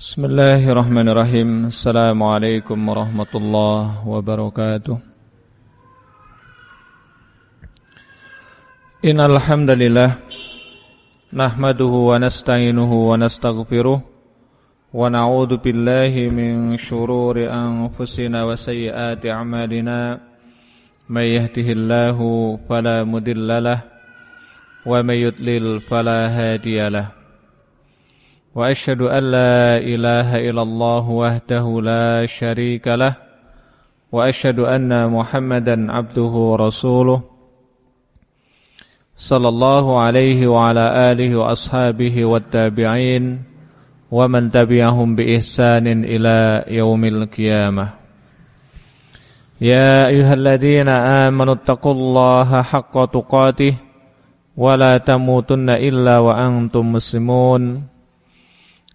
Bismillahirrahmanirrahim. Assalamualaikum warahmatullahi wabarakatuh. Innalhamdalillah Nahmaduhu wa nasta'inuhu wa nasta'gfiruh Wa na'udhu billahi min syururi anfusina wa sayyati amalina. Man yahdihillahu falamudillalah Wa man yudlil falahadiyalah وأشهد أن لا إله إلا الله وحده لا شريك له وأشهد أن محمدا عبده ورسوله صلى الله عليه وعلى آله وأصحابه والتابعين ومن تبعهم بإحسان إلى يوم القيامة. يا أيها الذين آمنوا اتقوا الله حق تقاته ولا تموتن إلا وأنتم مسلمون.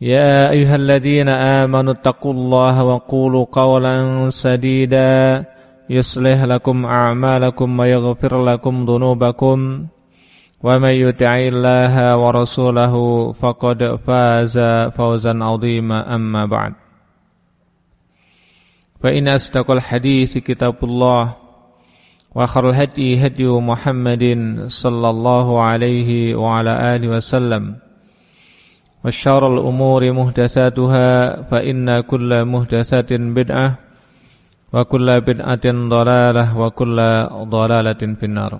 يا أيها الذين آمنوا اتقوا الله وقولوا قولا سديدا يصلح لكم أعمالكم ويغفر لكم ذنوبكم ومن يطع الله ورسوله فقد فاز فوزا عظيما أما بعد فإن أصدق الحديث كتاب الله وخر الهدي هدي محمد صلى الله عليه وعلى آله وسلم وشر الأمور مهدساتها فإن كل مهدسات بدعة وكل بدعة ضلالة وكل ضلالة في النار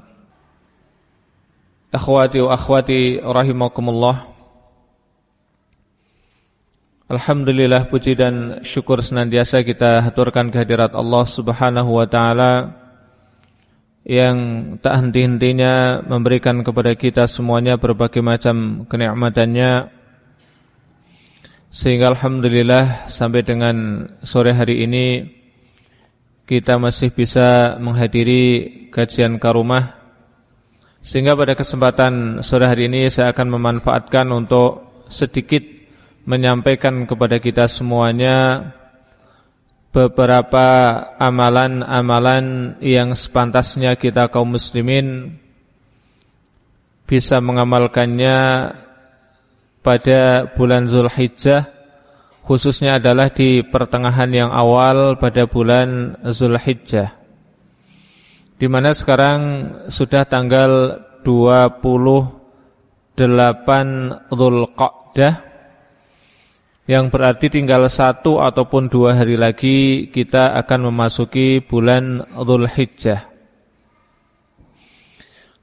Akhwati wa akhwati rahimakumullah Alhamdulillah puji dan syukur senantiasa kita haturkan kehadirat Allah Subhanahu wa taala yang tak henti-hentinya memberikan kepada kita semuanya berbagai macam kenikmatannya sehingga Alhamdulillah sampai dengan sore hari ini Kita masih bisa menghadiri kajian karumah Sehingga pada kesempatan sore hari ini saya akan memanfaatkan untuk sedikit menyampaikan kepada kita semuanya Beberapa amalan-amalan yang sepantasnya kita kaum muslimin Bisa mengamalkannya pada bulan Zulhijjah khususnya adalah di pertengahan yang awal pada bulan Zulhijjah di mana sekarang sudah tanggal 28 Zulqa'dah yang berarti tinggal satu ataupun dua hari lagi kita akan memasuki bulan Zulhijjah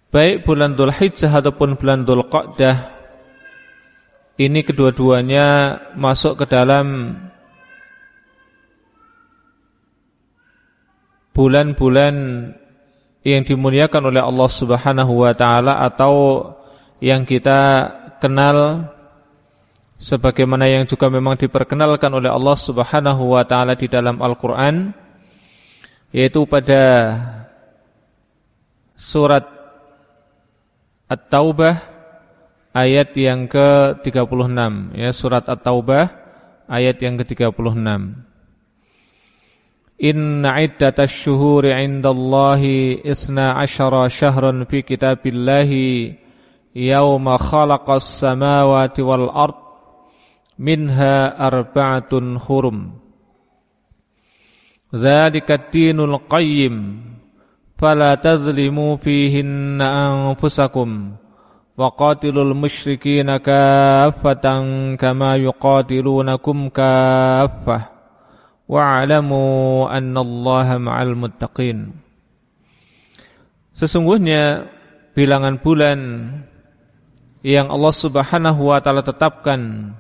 baik bulan Zulhijjah ataupun bulan Zulqa'dah ini kedua-duanya masuk ke dalam bulan-bulan yang dimuliakan oleh Allah Subhanahu wa taala atau yang kita kenal sebagaimana yang juga memang diperkenalkan oleh Allah Subhanahu wa taala di dalam Al-Qur'an yaitu pada surat At-Taubah ayat yang ke-36 ya surat At-Taubah ayat yang ke-36. Inna iddatash syuhuri 'indallahi isna asyara syahran fi kitabillahi yauma khalaqas samawati wal ard minha arba'atun hurum Dzalika ad-dinul qayyim fala tazlimu fihinna anfusakum وقاتلوا المشركين كافة كما يقاتلونكم كافة واعلموا أن الله مع المتقين Sesungguhnya bilangan bulan yang Allah Subhanahu wa taala tetapkan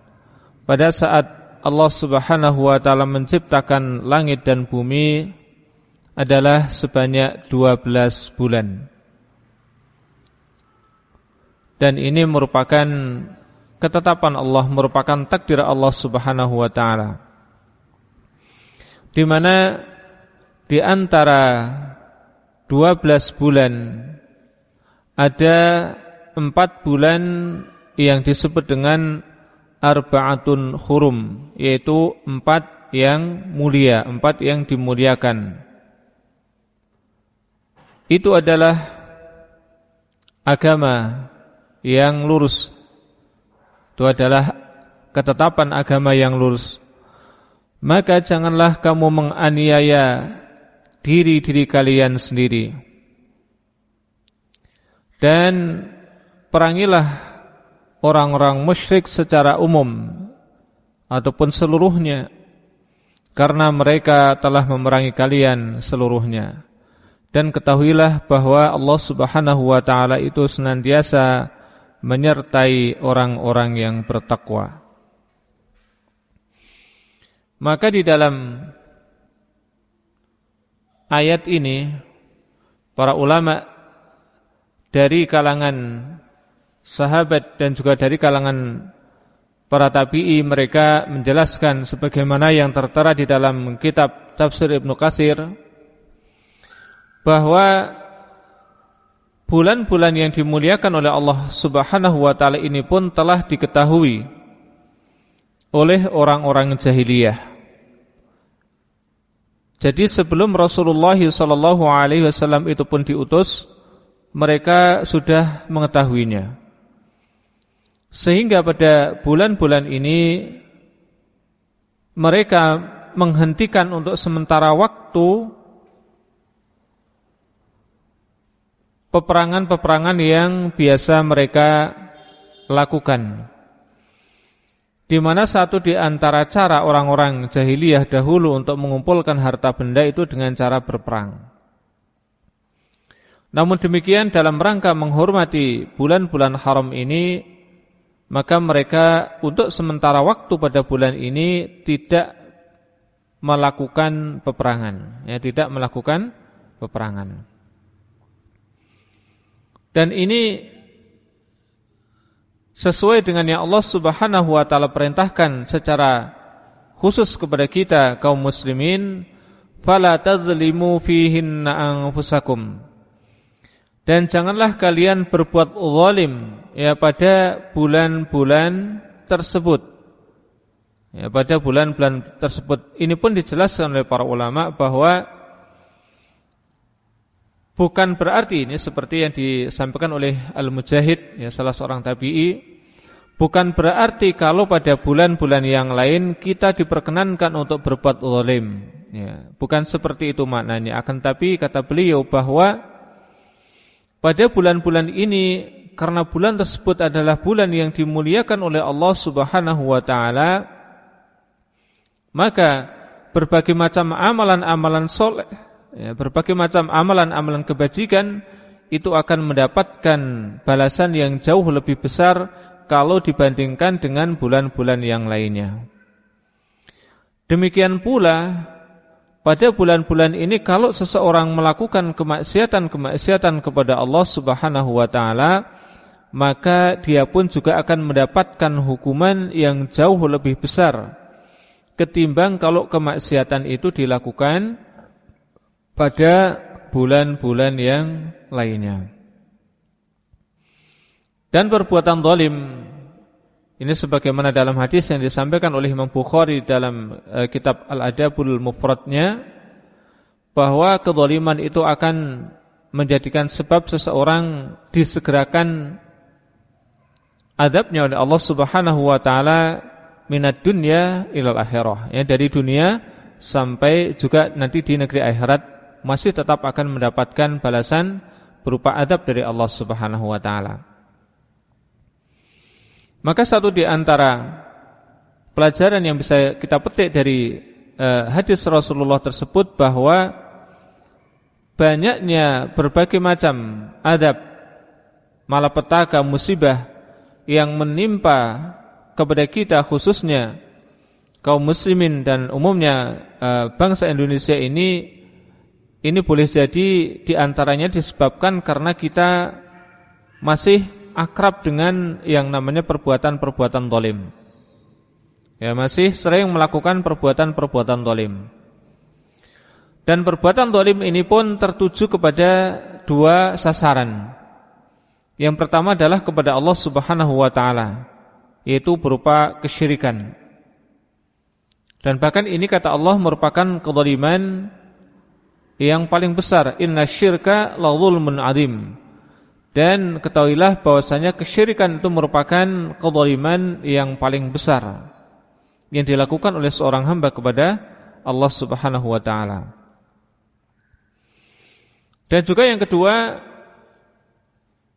pada saat Allah Subhanahu wa taala menciptakan langit dan bumi adalah sebanyak 12 bulan dan ini merupakan ketetapan Allah, merupakan takdir Allah Subhanahu wa taala. Di mana di antara 12 bulan ada empat bulan yang disebut dengan arba'atun hurum yaitu empat yang mulia, empat yang dimuliakan. Itu adalah agama yang lurus. Itu adalah ketetapan agama yang lurus. Maka janganlah kamu menganiaya diri-diri kalian sendiri. Dan perangilah orang-orang musyrik secara umum ataupun seluruhnya karena mereka telah memerangi kalian seluruhnya. Dan ketahuilah bahwa Allah Subhanahu wa taala itu senantiasa menyertai orang-orang yang bertakwa. Maka di dalam ayat ini para ulama dari kalangan sahabat dan juga dari kalangan para tabi'i mereka menjelaskan sebagaimana yang tertera di dalam kitab tafsir Ibnu Katsir bahwa bulan-bulan yang dimuliakan oleh Allah Subhanahu wa taala ini pun telah diketahui oleh orang-orang jahiliyah jadi sebelum Rasulullah sallallahu alaihi wasallam itu pun diutus, mereka sudah mengetahuinya. Sehingga pada bulan-bulan ini mereka menghentikan untuk sementara waktu peperangan-peperangan yang biasa mereka lakukan di mana satu di antara cara orang-orang jahiliyah dahulu untuk mengumpulkan harta benda itu dengan cara berperang. Namun demikian dalam rangka menghormati bulan-bulan haram ini maka mereka untuk sementara waktu pada bulan ini tidak melakukan peperangan, ya tidak melakukan peperangan. Dan ini sesuai dengan yang Allah Subhanahu wa taala perintahkan secara khusus kepada kita kaum muslimin fala tazlimu fihinna anfusakum. Dan janganlah kalian berbuat zalim ya pada bulan-bulan tersebut. Ya pada bulan-bulan tersebut. Ini pun dijelaskan oleh para ulama bahwa Bukan berarti ini seperti yang disampaikan oleh Al-Mujahid ya salah seorang tabi'i. Bukan berarti kalau pada bulan-bulan yang lain kita diperkenankan untuk berbuat zalim ya. Bukan seperti itu maknanya. Akan tapi kata beliau bahwa pada bulan-bulan ini karena bulan tersebut adalah bulan yang dimuliakan oleh Allah Subhanahu wa taala maka berbagai macam amalan-amalan soleh ya, berbagai macam amalan-amalan kebajikan itu akan mendapatkan balasan yang jauh lebih besar kalau dibandingkan dengan bulan-bulan yang lainnya. Demikian pula pada bulan-bulan ini kalau seseorang melakukan kemaksiatan-kemaksiatan kepada Allah Subhanahu wa taala maka dia pun juga akan mendapatkan hukuman yang jauh lebih besar ketimbang kalau kemaksiatan itu dilakukan pada bulan-bulan yang lainnya. Dan perbuatan zalim ini sebagaimana dalam hadis yang disampaikan oleh Imam Bukhari dalam uh, kitab Al-Adabul Mufradnya bahwa kezaliman itu akan menjadikan sebab seseorang disegerakan adabnya oleh Allah Subhanahu wa taala minat dunya ilal akhirah ya dari dunia sampai juga nanti di negeri akhirat masih tetap akan mendapatkan balasan berupa adab dari Allah Subhanahu wa taala. Maka satu di antara pelajaran yang bisa kita petik dari uh, hadis Rasulullah tersebut bahwa banyaknya berbagai macam adab malapetaka musibah yang menimpa kepada kita khususnya kaum muslimin dan umumnya uh, bangsa Indonesia ini ini boleh jadi di antaranya disebabkan karena kita masih akrab dengan yang namanya perbuatan-perbuatan tolim. Ya masih sering melakukan perbuatan-perbuatan tolim. Dan perbuatan dolim ini pun tertuju kepada dua sasaran. Yang pertama adalah kepada Allah Subhanahu wa taala, yaitu berupa kesyirikan. Dan bahkan ini kata Allah merupakan kezaliman yang paling besar, inna syirka la zulmun adzim. Dan ketahuilah bahwasanya kesyirikan itu merupakan kezaliman yang paling besar yang dilakukan oleh seorang hamba kepada Allah Subhanahu wa taala. Dan juga yang kedua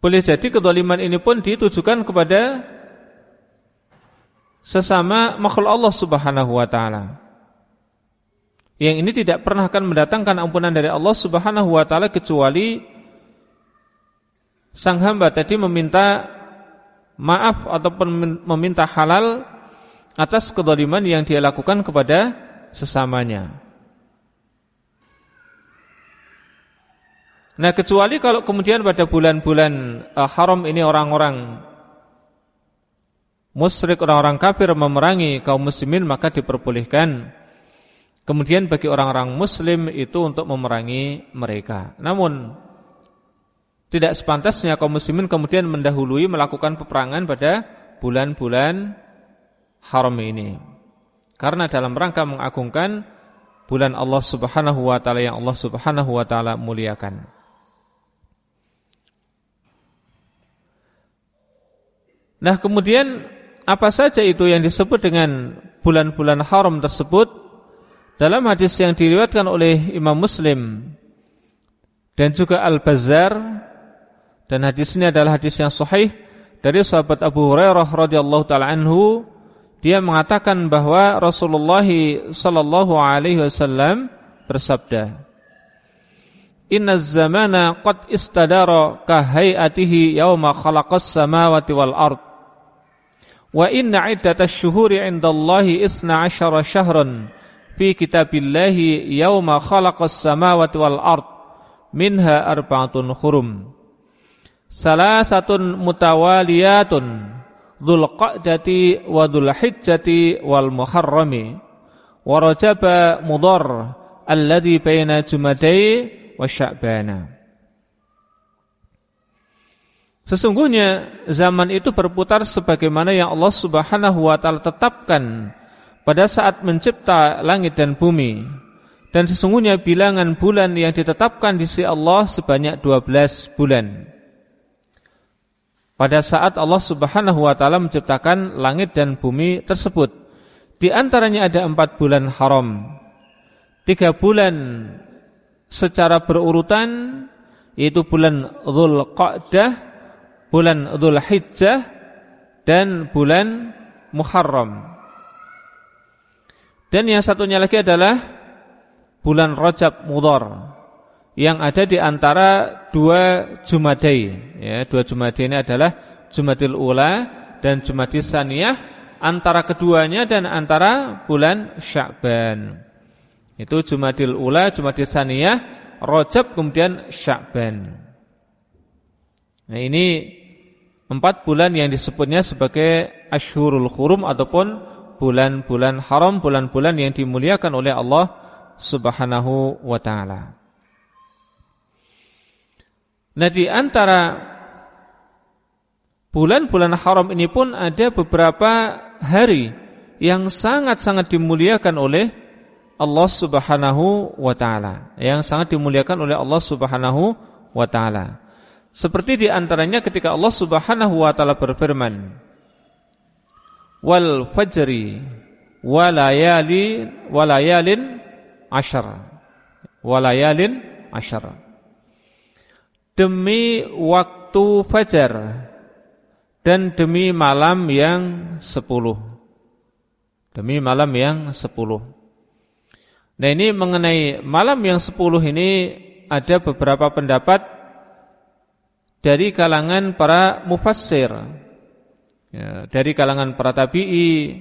Boleh jadi kedoliman ini pun ditujukan kepada Sesama makhluk Allah subhanahu wa ta'ala Yang ini tidak pernah akan mendatangkan ampunan dari Allah subhanahu wa ta'ala Kecuali Sang hamba tadi meminta Maaf ataupun meminta halal Atas kedoliman yang dia lakukan kepada sesamanya Nah kecuali kalau kemudian pada bulan-bulan uh, haram ini orang-orang musyrik, orang-orang kafir memerangi kaum muslimin maka diperbolehkan. Kemudian bagi orang-orang muslim itu untuk memerangi mereka. Namun tidak sepantasnya kaum muslimin kemudian mendahului melakukan peperangan pada bulan-bulan haram ini. Karena dalam rangka mengagungkan bulan Allah Subhanahu wa taala yang Allah Subhanahu wa taala muliakan. Nah kemudian apa saja itu yang disebut dengan bulan-bulan haram tersebut dalam hadis yang diriwayatkan oleh Imam Muslim dan juga Al-Bazzar dan hadis ini adalah hadis yang sahih dari sahabat Abu Hurairah radhiyallahu taala anhu dia mengatakan bahwa Rasulullah sallallahu alaihi wasallam bersabda Inna zamana qad istadara ka hayatihi yauma khalaqas samawati wal ard Wa inna iddatash syuhuri 'indallahi isna 'asyara syahran fi kitabillahi yauma khalaqas samawati wal ard minha arba'atun hurum. Salasatun mutawaliyatun Dhul Qa'dati wa Dhul Hijjati wal Muharrami wa Rajaba Mudhar alladhi baina Jumadai wa Sya'bana. Sesungguhnya zaman itu berputar sebagaimana yang Allah Subhanahu wa taala tetapkan pada saat mencipta langit dan bumi. Dan sesungguhnya bilangan bulan yang ditetapkan di sisi Allah sebanyak 12 bulan. Pada saat Allah Subhanahu wa taala menciptakan langit dan bumi tersebut, di antaranya ada empat bulan haram. Tiga bulan secara berurutan yaitu bulan Dzulqa'dah bulan Dhul Hijjah dan bulan Muharram. Dan yang satunya lagi adalah bulan Rajab Mudhar yang ada di antara dua Jumadai. Ya, dua Jumadai ini adalah Jumadil Ula dan Jumadil Saniyah antara keduanya dan antara bulan Sya'ban. Itu Jumadil Ula, Jumadil Saniyah, Rajab kemudian Sya'ban. Nah ini empat bulan yang disebutnya sebagai Ashurul Hurum ataupun bulan-bulan haram, bulan-bulan yang dimuliakan oleh Allah Subhanahu wa taala. Nah, di antara bulan-bulan haram ini pun ada beberapa hari yang sangat-sangat dimuliakan oleh Allah Subhanahu wa taala, yang sangat dimuliakan oleh Allah Subhanahu wa taala. Seperti di antaranya ketika Allah Subhanahu wa taala berfirman, "Wal fajri walayali walayalin ashar." Walayalin ashar. Demi waktu fajar dan demi malam yang sepuluh. Demi malam yang sepuluh. Nah ini mengenai malam yang sepuluh ini ada beberapa pendapat dari kalangan para mufassir ya, dari kalangan para tabi'i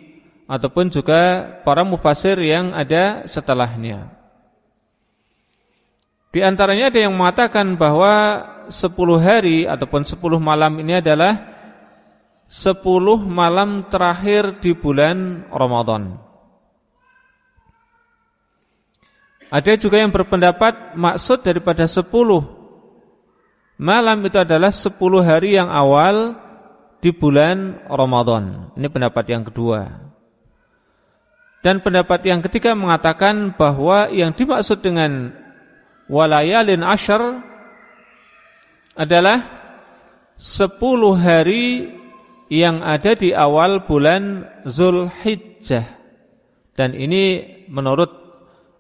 ataupun juga para mufassir yang ada setelahnya. Di antaranya ada yang mengatakan bahwa 10 hari ataupun 10 malam ini adalah 10 malam terakhir di bulan Ramadan. Ada juga yang berpendapat maksud daripada 10 malam itu adalah 10 hari yang awal di bulan Ramadan. Ini pendapat yang kedua. Dan pendapat yang ketiga mengatakan bahwa yang dimaksud dengan walayalin ashar adalah sepuluh hari yang ada di awal bulan Zulhijjah. Dan ini menurut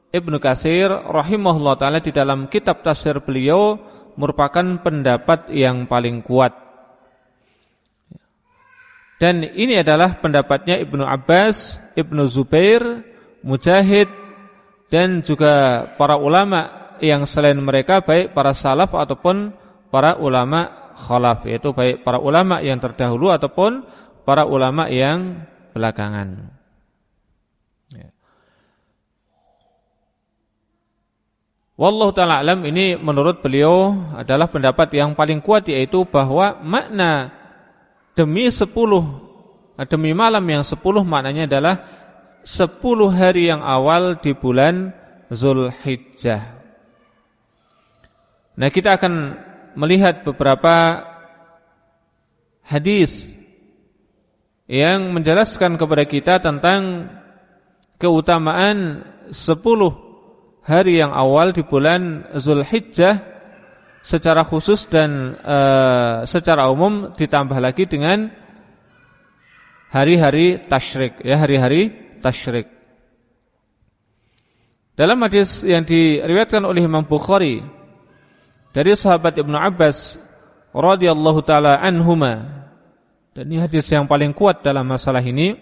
Ibnu Katsir rahimahullah taala di dalam kitab tafsir beliau merupakan pendapat yang paling kuat. Dan ini adalah pendapatnya Ibnu Abbas, Ibnu Zubair, Mujahid dan juga para ulama yang selain mereka baik para salaf ataupun para ulama khalaf yaitu baik para ulama yang terdahulu ataupun para ulama yang belakangan. Ya. Wallahu taala alam ini menurut beliau adalah pendapat yang paling kuat yaitu bahwa makna demi sepuluh demi malam yang sepuluh maknanya adalah sepuluh hari yang awal di bulan Zulhijjah. Nah kita akan melihat beberapa hadis yang menjelaskan kepada kita tentang keutamaan sepuluh hari yang awal di bulan Zulhijjah secara khusus dan e, secara umum ditambah lagi dengan hari-hari tasyrik ya hari-hari tasyrik. Dalam hadis yang diriwayatkan oleh Imam Bukhari dari sahabat Ibnu Abbas radhiyallahu taala anhuma dan ini hadis yang paling kuat dalam masalah ini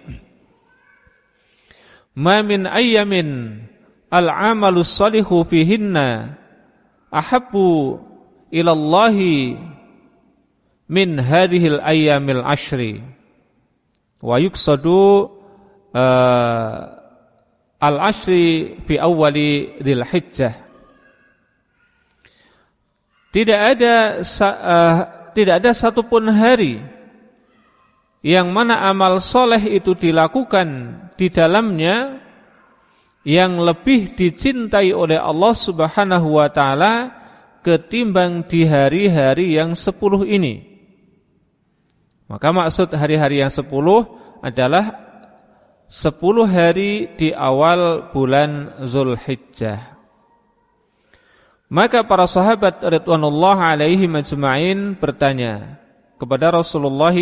Ma min ayyamin al-amalu salihu fihinna ahabbu ilallahi min hadhil ayyamil ashri. Wa yuksadu uh, al ashri fi awwali dzil hijjah. Tidak ada uh, tidak ada satupun hari yang mana amal soleh itu dilakukan di dalamnya yang lebih dicintai oleh Allah Subhanahu wa taala ketimbang di hari-hari yang sepuluh ini. Maka maksud hari-hari yang sepuluh adalah sepuluh hari di awal bulan Zulhijjah. Maka para sahabat Ridwanullah alaihi majma'in bertanya kepada Rasulullah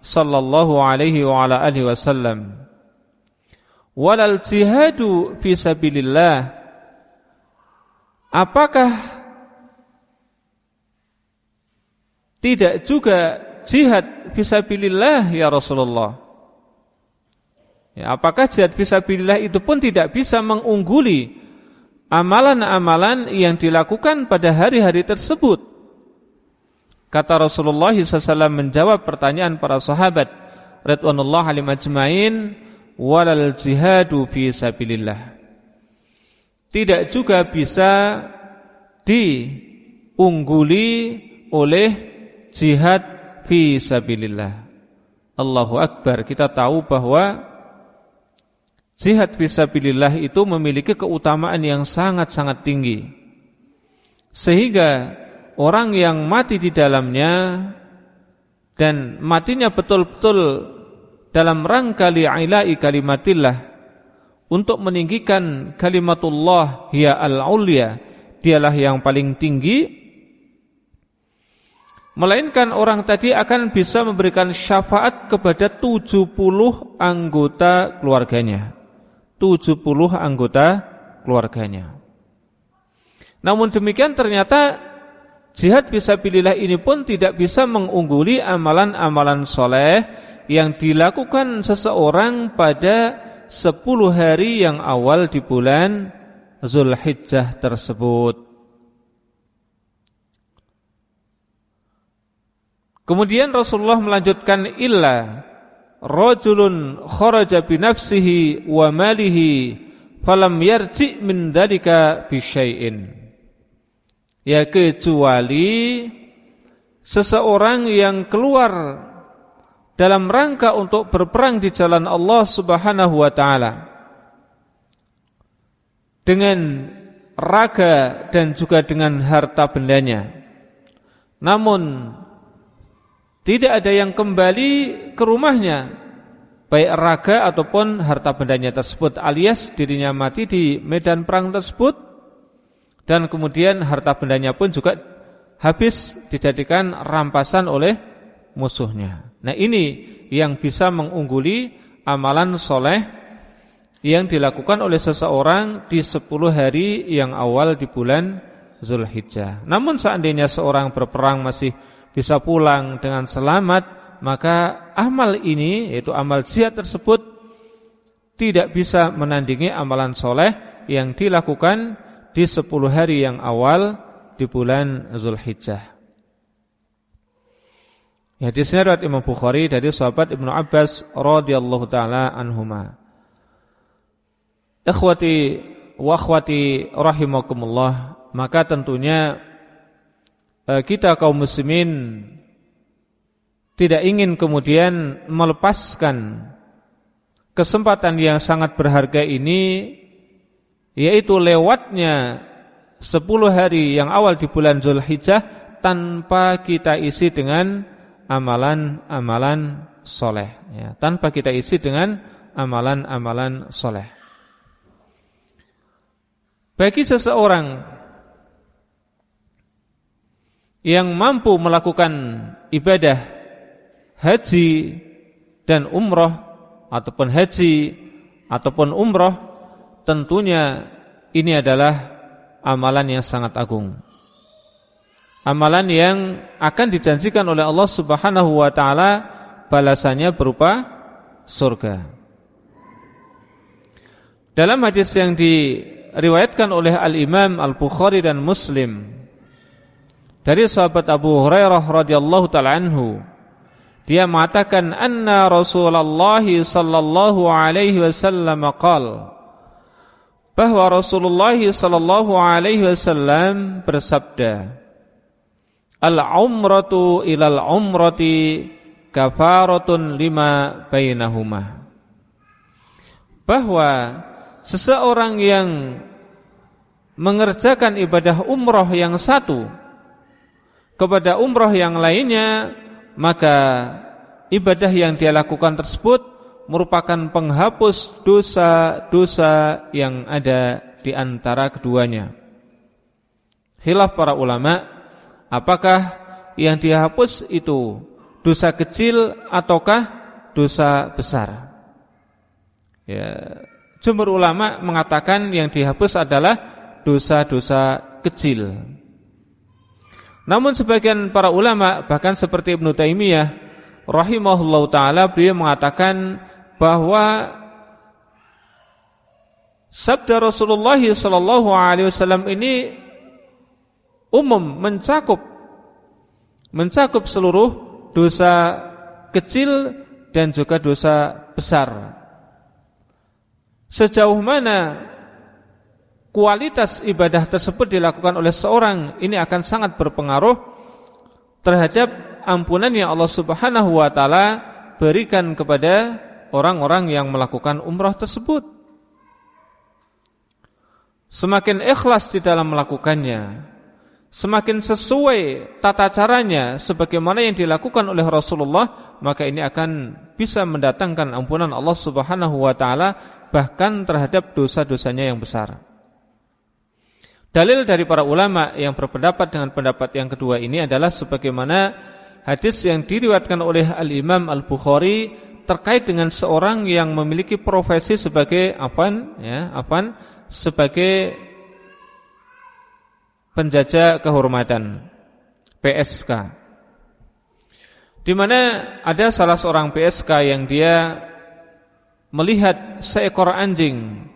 sallallahu alaihi wa ala alihi wasallam walal jihadu fi sabilillah apakah Tidak juga jihad fisabilillah ya Rasulullah. Ya, apakah jihad fisabilillah itu pun tidak bisa mengungguli amalan-amalan yang dilakukan pada hari-hari tersebut? Kata Rasulullah SAW menjawab pertanyaan para sahabat Ridwanullah alim ajmain Walal jihadu fi sabilillah Tidak juga bisa diungguli oleh jihad fi sabilillah. Allahu akbar. Kita tahu bahwa jihad fi sabilillah itu memiliki keutamaan yang sangat-sangat tinggi. Sehingga orang yang mati di dalamnya dan matinya betul-betul dalam rangka li'ilai kalimatillah untuk meninggikan kalimatullah ya al-ulya dialah yang paling tinggi Melainkan orang tadi akan bisa memberikan syafaat kepada 70 anggota keluarganya. 70 anggota keluarganya. Namun demikian ternyata Jihad fisabilillah ini pun tidak bisa mengungguli amalan-amalan soleh Yang dilakukan seseorang pada 10 hari yang awal di bulan Zulhijjah tersebut Kemudian Rasulullah melanjutkan illa rajulun kharaja bi nafsihi wa malihi falam yarji min dalika bi syai'in. Ya kecuali seseorang yang keluar dalam rangka untuk berperang di jalan Allah Subhanahu wa taala dengan raga dan juga dengan harta bendanya. Namun tidak ada yang kembali ke rumahnya baik raga ataupun harta bendanya tersebut alias dirinya mati di medan perang tersebut dan kemudian harta bendanya pun juga habis dijadikan rampasan oleh musuhnya. Nah ini yang bisa mengungguli amalan soleh yang dilakukan oleh seseorang di 10 hari yang awal di bulan Zulhijjah. Namun seandainya seorang berperang masih bisa pulang dengan selamat, maka amal ini yaitu amal jihad tersebut tidak bisa menandingi amalan soleh yang dilakukan di 10 hari yang awal di bulan Zulhijjah. Hadisnya riwayat Imam Bukhari dari sahabat Ibnu Abbas radhiyallahu taala anhuma. Ikhwati wa akhwati rahimakumullah, maka tentunya kita kaum muslimin tidak ingin kemudian melepaskan kesempatan yang sangat berharga ini yaitu lewatnya 10 hari yang awal di bulan Zulhijjah tanpa kita isi dengan amalan-amalan soleh ya, tanpa kita isi dengan amalan-amalan soleh. Bagi seseorang yang mampu melakukan ibadah haji dan umroh ataupun haji ataupun umroh tentunya ini adalah amalan yang sangat agung. Amalan yang akan dijanjikan oleh Allah Subhanahu wa taala balasannya berupa surga. Dalam hadis yang di diriwayatkan oleh Al-Imam Al-Bukhari dan Muslim dari sahabat Abu Hurairah radhiyallahu taala anhu dia mengatakan anna Rasulullah sallallahu alaihi wasallam qaal bahwa Rasulullah sallallahu alaihi wasallam bersabda Al-umratu ilal umrati kafaratun lima bainahuma bahwa seseorang yang mengerjakan ibadah umroh yang satu kepada umroh yang lainnya maka ibadah yang dia lakukan tersebut merupakan penghapus dosa-dosa yang ada di antara keduanya. Hilaf para ulama, apakah yang dihapus itu dosa kecil ataukah dosa besar? Ya, Jumhur ulama mengatakan yang dihapus adalah dosa-dosa kecil. Namun sebagian para ulama bahkan seperti Ibnu Taimiyah rahimahullahu taala beliau mengatakan bahwa sabda Rasulullah sallallahu alaihi wasallam ini umum mencakup mencakup seluruh dosa kecil dan juga dosa besar. Sejauh mana kualitas ibadah tersebut dilakukan oleh seorang ini akan sangat berpengaruh terhadap ampunan yang Allah Subhanahu wa taala berikan kepada orang-orang yang melakukan umrah tersebut. Semakin ikhlas di dalam melakukannya, semakin sesuai tata caranya sebagaimana yang dilakukan oleh Rasulullah, maka ini akan bisa mendatangkan ampunan Allah Subhanahu wa taala bahkan terhadap dosa-dosanya yang besar. Dalil dari para ulama yang berpendapat dengan pendapat yang kedua ini adalah sebagaimana hadis yang diriwayatkan oleh Al-Imam Al-Bukhari terkait dengan seorang yang memiliki profesi sebagai apa ya, apa sebagai penjajah kehormatan PSK di mana ada salah seorang PSK yang dia melihat seekor anjing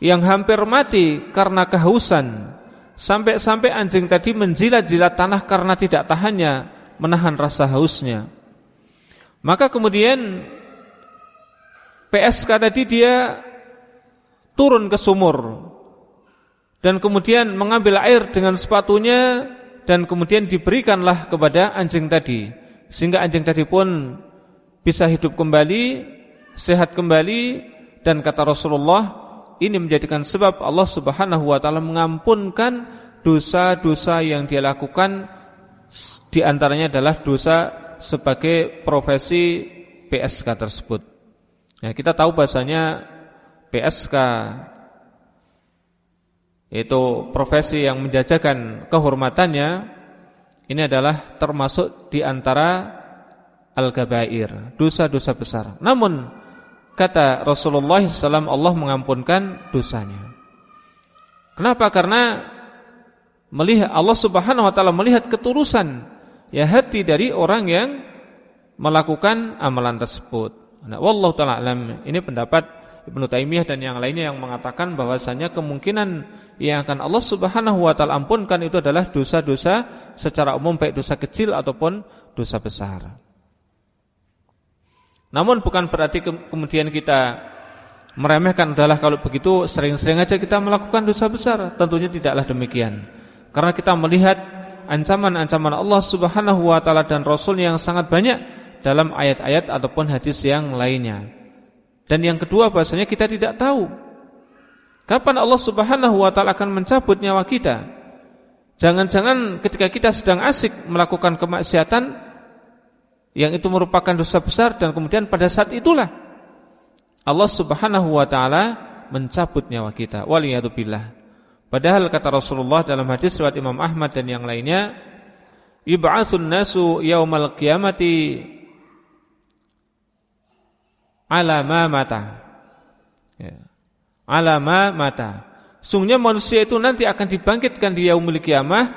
yang hampir mati karena kehausan. Sampai-sampai anjing tadi menjilat-jilat tanah karena tidak tahannya menahan rasa hausnya. Maka kemudian PSK tadi dia turun ke sumur dan kemudian mengambil air dengan sepatunya dan kemudian diberikanlah kepada anjing tadi sehingga anjing tadi pun bisa hidup kembali sehat kembali dan kata Rasulullah ini menjadikan sebab Allah Subhanahu wa taala mengampunkan dosa-dosa yang dia lakukan di antaranya adalah dosa sebagai profesi PSK tersebut. Ya, kita tahu bahasanya PSK yaitu profesi yang menjajakan kehormatannya ini adalah termasuk di antara al-gabair, dosa-dosa besar. Namun kata Rasulullah SAW Allah mengampunkan dosanya. Kenapa? Karena melihat Allah Subhanahu wa taala melihat ketulusan ya hati dari orang yang melakukan amalan tersebut. Nah, wallahu taala alam. Ini pendapat Ibnu Taimiyah dan yang lainnya yang mengatakan bahwasanya kemungkinan yang akan Allah Subhanahu wa taala ampunkan itu adalah dosa-dosa secara umum baik dosa kecil ataupun dosa besar. Namun bukan berarti kemudian kita meremehkan adalah kalau begitu sering-sering aja kita melakukan dosa besar. Tentunya tidaklah demikian. Karena kita melihat ancaman-ancaman Allah Subhanahu wa taala dan Rasul yang sangat banyak dalam ayat-ayat ataupun hadis yang lainnya. Dan yang kedua bahasanya kita tidak tahu kapan Allah Subhanahu wa taala akan mencabut nyawa kita. Jangan-jangan ketika kita sedang asik melakukan kemaksiatan yang itu merupakan dosa besar dan kemudian pada saat itulah Allah Subhanahu wa taala mencabut nyawa kita. Waliyadzubillah. Padahal kata Rasulullah dalam hadis riwayat Imam Ahmad dan yang lainnya, "Yub'atsun nasu yaumal qiyamati ala ma mata." Ya. Ala ma mata. Sungguhnya manusia itu nanti akan dibangkitkan di yaumul qiyamah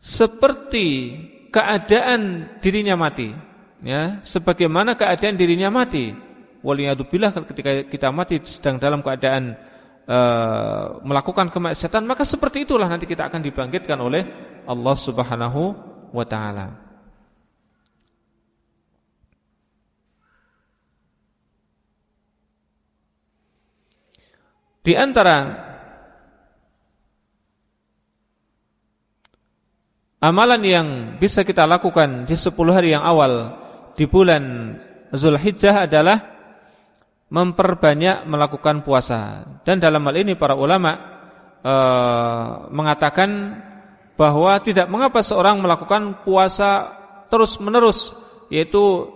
seperti keadaan dirinya mati. Ya, sebagaimana keadaan dirinya mati. Waliyadzubillah ketika kita mati sedang dalam keadaan Eh, melakukan kemaksiatan maka seperti itulah nanti kita akan dibangkitkan oleh Allah Subhanahu wa taala. Di antara amalan yang bisa kita lakukan di 10 hari yang awal di bulan Zulhijjah adalah memperbanyak melakukan puasa. Dan dalam hal ini para ulama e, mengatakan bahwa tidak mengapa seorang melakukan puasa terus-menerus yaitu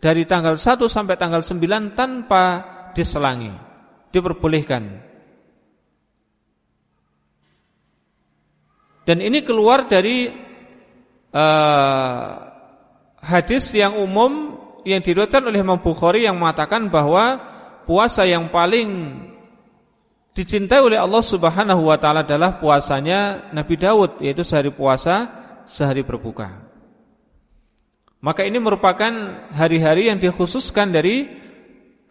dari tanggal 1 sampai tanggal 9 tanpa diselangi. Diperbolehkan. Dan ini keluar dari e, hadis yang umum yang diriwayatkan oleh Imam Bukhari yang mengatakan bahwa puasa yang paling dicintai oleh Allah Subhanahu wa taala adalah puasanya Nabi Daud yaitu sehari puasa, sehari berbuka. Maka ini merupakan hari-hari yang dikhususkan dari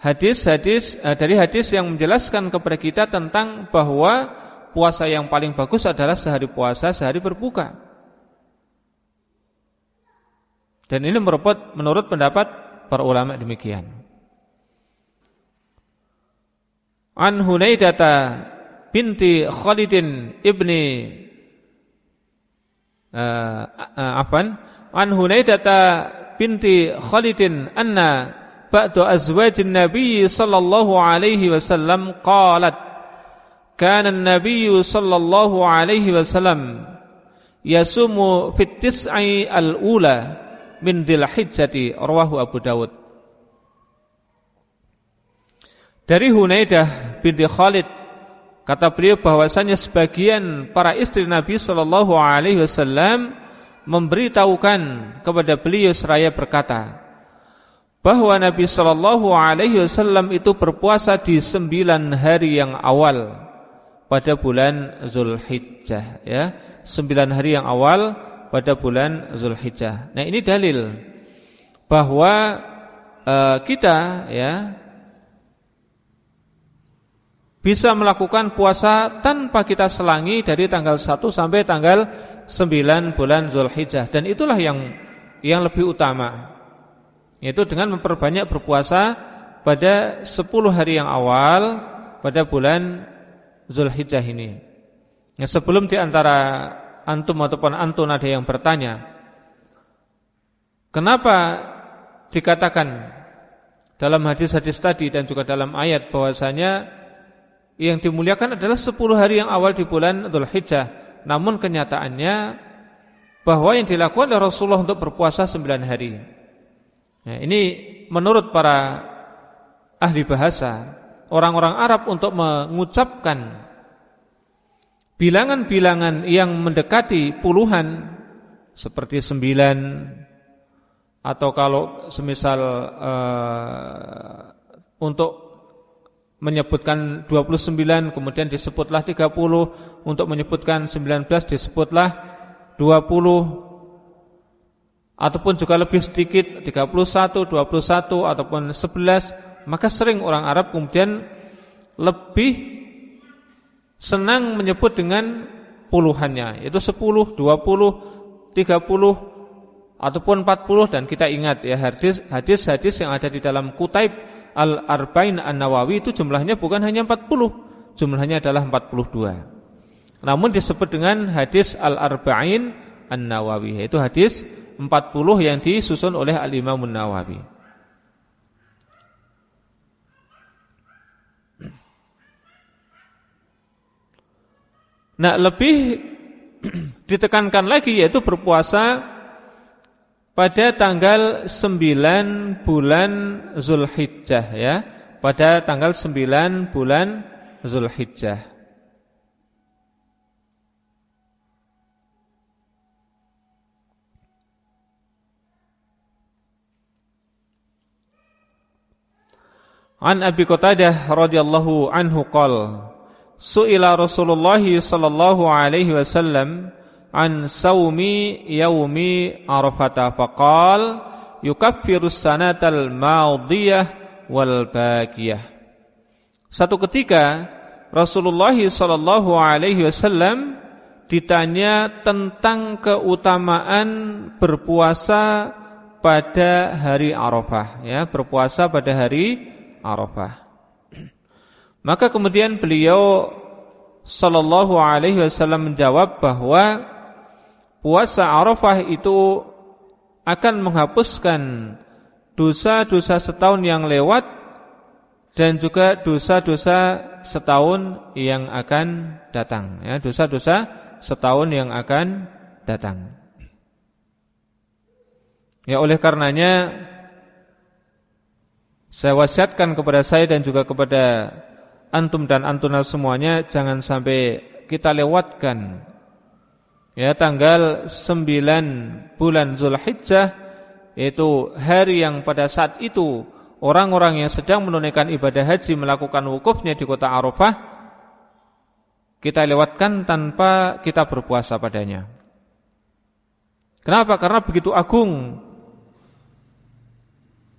hadis-hadis eh, dari hadis yang menjelaskan kepada kita tentang bahwa puasa yang paling bagus adalah sehari puasa, sehari berbuka. Dan ini merupakan menurut pendapat para ulama demikian. An Hunaidata binti Khalidin ibni uh, uh, afan an Hunaidata binti Khalidin anna ba'du azwajin nabiy sallallahu alaihi wasallam qalat kana an-nabiy sallallahu alaihi wasallam yasumu fit tis'i al-ula min Dzulhijjati rawahu Abu Dawud. Dari Hunaidah binti Khalid kata beliau bahwasanya sebagian para istri Nabi sallallahu alaihi wasallam memberitahukan kepada beliau seraya berkata bahwa Nabi sallallahu alaihi wasallam itu berpuasa di sembilan hari yang awal pada bulan Zulhijjah ya sembilan hari yang awal pada bulan Zulhijjah. Nah, ini dalil bahwa uh, kita ya bisa melakukan puasa tanpa kita selangi dari tanggal 1 sampai tanggal 9 bulan Zulhijjah dan itulah yang yang lebih utama yaitu dengan memperbanyak berpuasa pada 10 hari yang awal pada bulan Zulhijjah ini. Ya, sebelum di antara antum ataupun antun ada yang bertanya Kenapa dikatakan dalam hadis-hadis tadi dan juga dalam ayat bahwasanya yang dimuliakan adalah 10 hari yang awal di bulan Dhul Hijjah. Namun kenyataannya bahwa yang dilakukan oleh Rasulullah untuk berpuasa 9 hari. Nah, ini menurut para ahli bahasa, orang-orang Arab untuk mengucapkan bilangan-bilangan yang mendekati puluhan seperti sembilan atau kalau semisal uh, untuk menyebutkan 29 kemudian disebutlah 30 untuk menyebutkan 19 disebutlah 20 ataupun juga lebih sedikit 31, 21 ataupun 11 maka sering orang Arab kemudian lebih senang menyebut dengan puluhannya yaitu 10, 20, 30 ataupun 40 dan kita ingat ya hadis-hadis yang ada di dalam Kutaib Al-Arba'in An-Nawawi itu jumlahnya bukan hanya 40, jumlahnya adalah 42. Namun disebut dengan hadis Al-Arba'in An-Nawawi yaitu hadis 40 yang disusun oleh Al-Imam An-Nawawi. Nah lebih ditekankan lagi yaitu berpuasa pada tanggal 9 bulan Zulhijjah ya. Pada tanggal 9 bulan Zulhijjah. An Abi Qatadah radhiyallahu anhu qala Su'ila Rasulullah sallallahu alaihi wasallam an saumi yaumi Arafah faqal yukaffirus sanatal madiyah wal baqiyah. Satu ketika Rasulullah sallallahu alaihi wasallam ditanya tentang keutamaan berpuasa pada hari Arafah ya, berpuasa pada hari Arafah. Maka kemudian beliau sallallahu alaihi wasallam menjawab bahwa puasa Arafah itu akan menghapuskan dosa-dosa setahun yang lewat dan juga dosa-dosa setahun yang akan datang ya dosa-dosa setahun yang akan datang. Ya oleh karenanya saya wasiatkan kepada saya dan juga kepada antum dan antuna semuanya jangan sampai kita lewatkan ya tanggal 9 bulan Zulhijjah yaitu hari yang pada saat itu orang-orang yang sedang menunaikan ibadah haji melakukan wukufnya di kota Arafah kita lewatkan tanpa kita berpuasa padanya. Kenapa? Karena begitu agung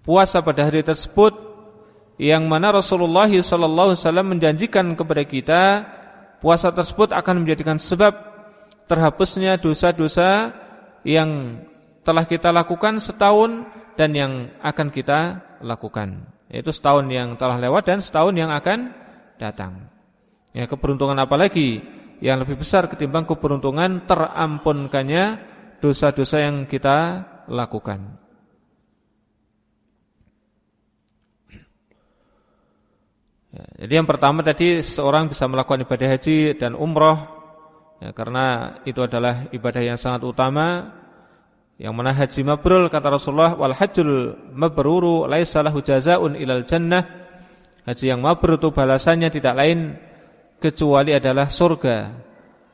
puasa pada hari tersebut yang mana Rasulullah sallallahu alaihi menjanjikan kepada kita puasa tersebut akan menjadikan sebab terhapusnya dosa-dosa yang telah kita lakukan setahun dan yang akan kita lakukan yaitu setahun yang telah lewat dan setahun yang akan datang. Ya keberuntungan apa lagi yang lebih besar ketimbang keberuntungan terampunkannya dosa-dosa yang kita lakukan. Ya, jadi yang pertama tadi seorang bisa melakukan ibadah haji dan umroh ya, karena itu adalah ibadah yang sangat utama. Yang mana haji mabrur kata Rasulullah wal hajjul mabruru laisa lahu jazaa'un ilal jannah. Haji yang mabrur itu balasannya tidak lain kecuali adalah surga.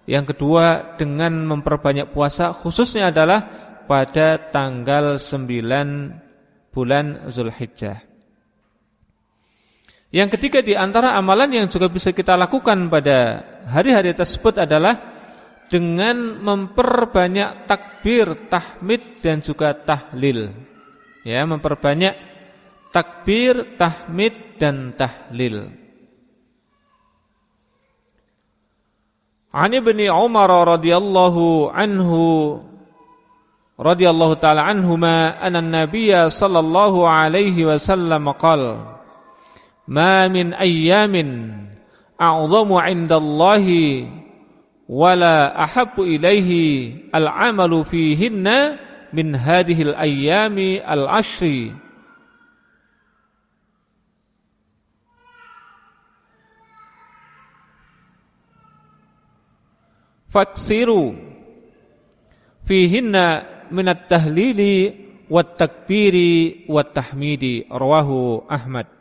Yang kedua dengan memperbanyak puasa khususnya adalah pada tanggal 9 bulan Zulhijjah. Yang ketiga di antara amalan yang juga bisa kita lakukan pada hari-hari tersebut adalah dengan memperbanyak takbir, tahmid dan juga tahlil. Ya, memperbanyak takbir, tahmid dan tahlil. An Ibnu Umar radhiyallahu anhu radhiyallahu taala anhuma anna an-nabiy sallallahu alaihi wasallam qala ma min ayyamin a'zamu 'indallahi wala ahabbu ilaihi al-'amalu fihinna min hadhihi al-ayyami al-ashri faksiru fihinna minat tahlili wat takbiri wat tahmidi rawahu Ahmad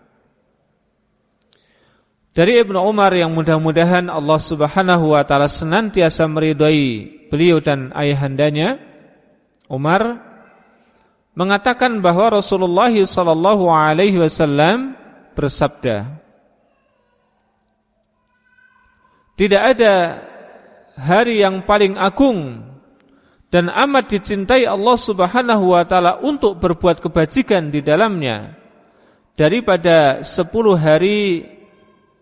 dari Ibnu Umar yang mudah-mudahan Allah Subhanahu wa taala senantiasa meridhai beliau dan ayahandanya Umar mengatakan bahwa Rasulullah sallallahu alaihi wasallam bersabda Tidak ada hari yang paling agung dan amat dicintai Allah Subhanahu wa taala untuk berbuat kebajikan di dalamnya daripada sepuluh hari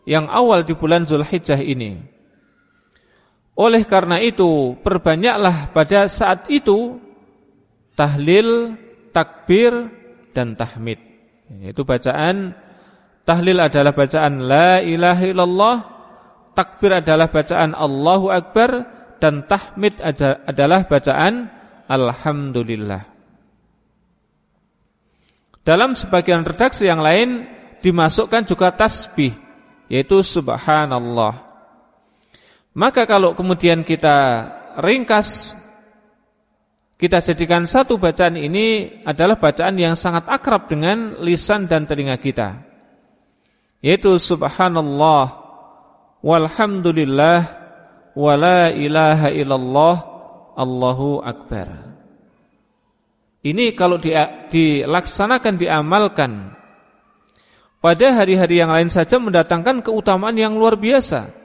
yang awal di bulan Zulhijjah ini. Oleh karena itu, perbanyaklah pada saat itu tahlil, takbir dan tahmid. Itu bacaan tahlil adalah bacaan la ilaha illallah, takbir adalah bacaan Allahu akbar dan tahmid adalah bacaan alhamdulillah. Dalam sebagian redaksi yang lain dimasukkan juga tasbih yaitu subhanallah. Maka kalau kemudian kita ringkas kita jadikan satu bacaan ini adalah bacaan yang sangat akrab dengan lisan dan telinga kita. Yaitu subhanallah walhamdulillah wala ilaha illallah Allahu akbar. Ini kalau dilaksanakan diamalkan pada hari-hari yang lain saja mendatangkan keutamaan yang luar biasa.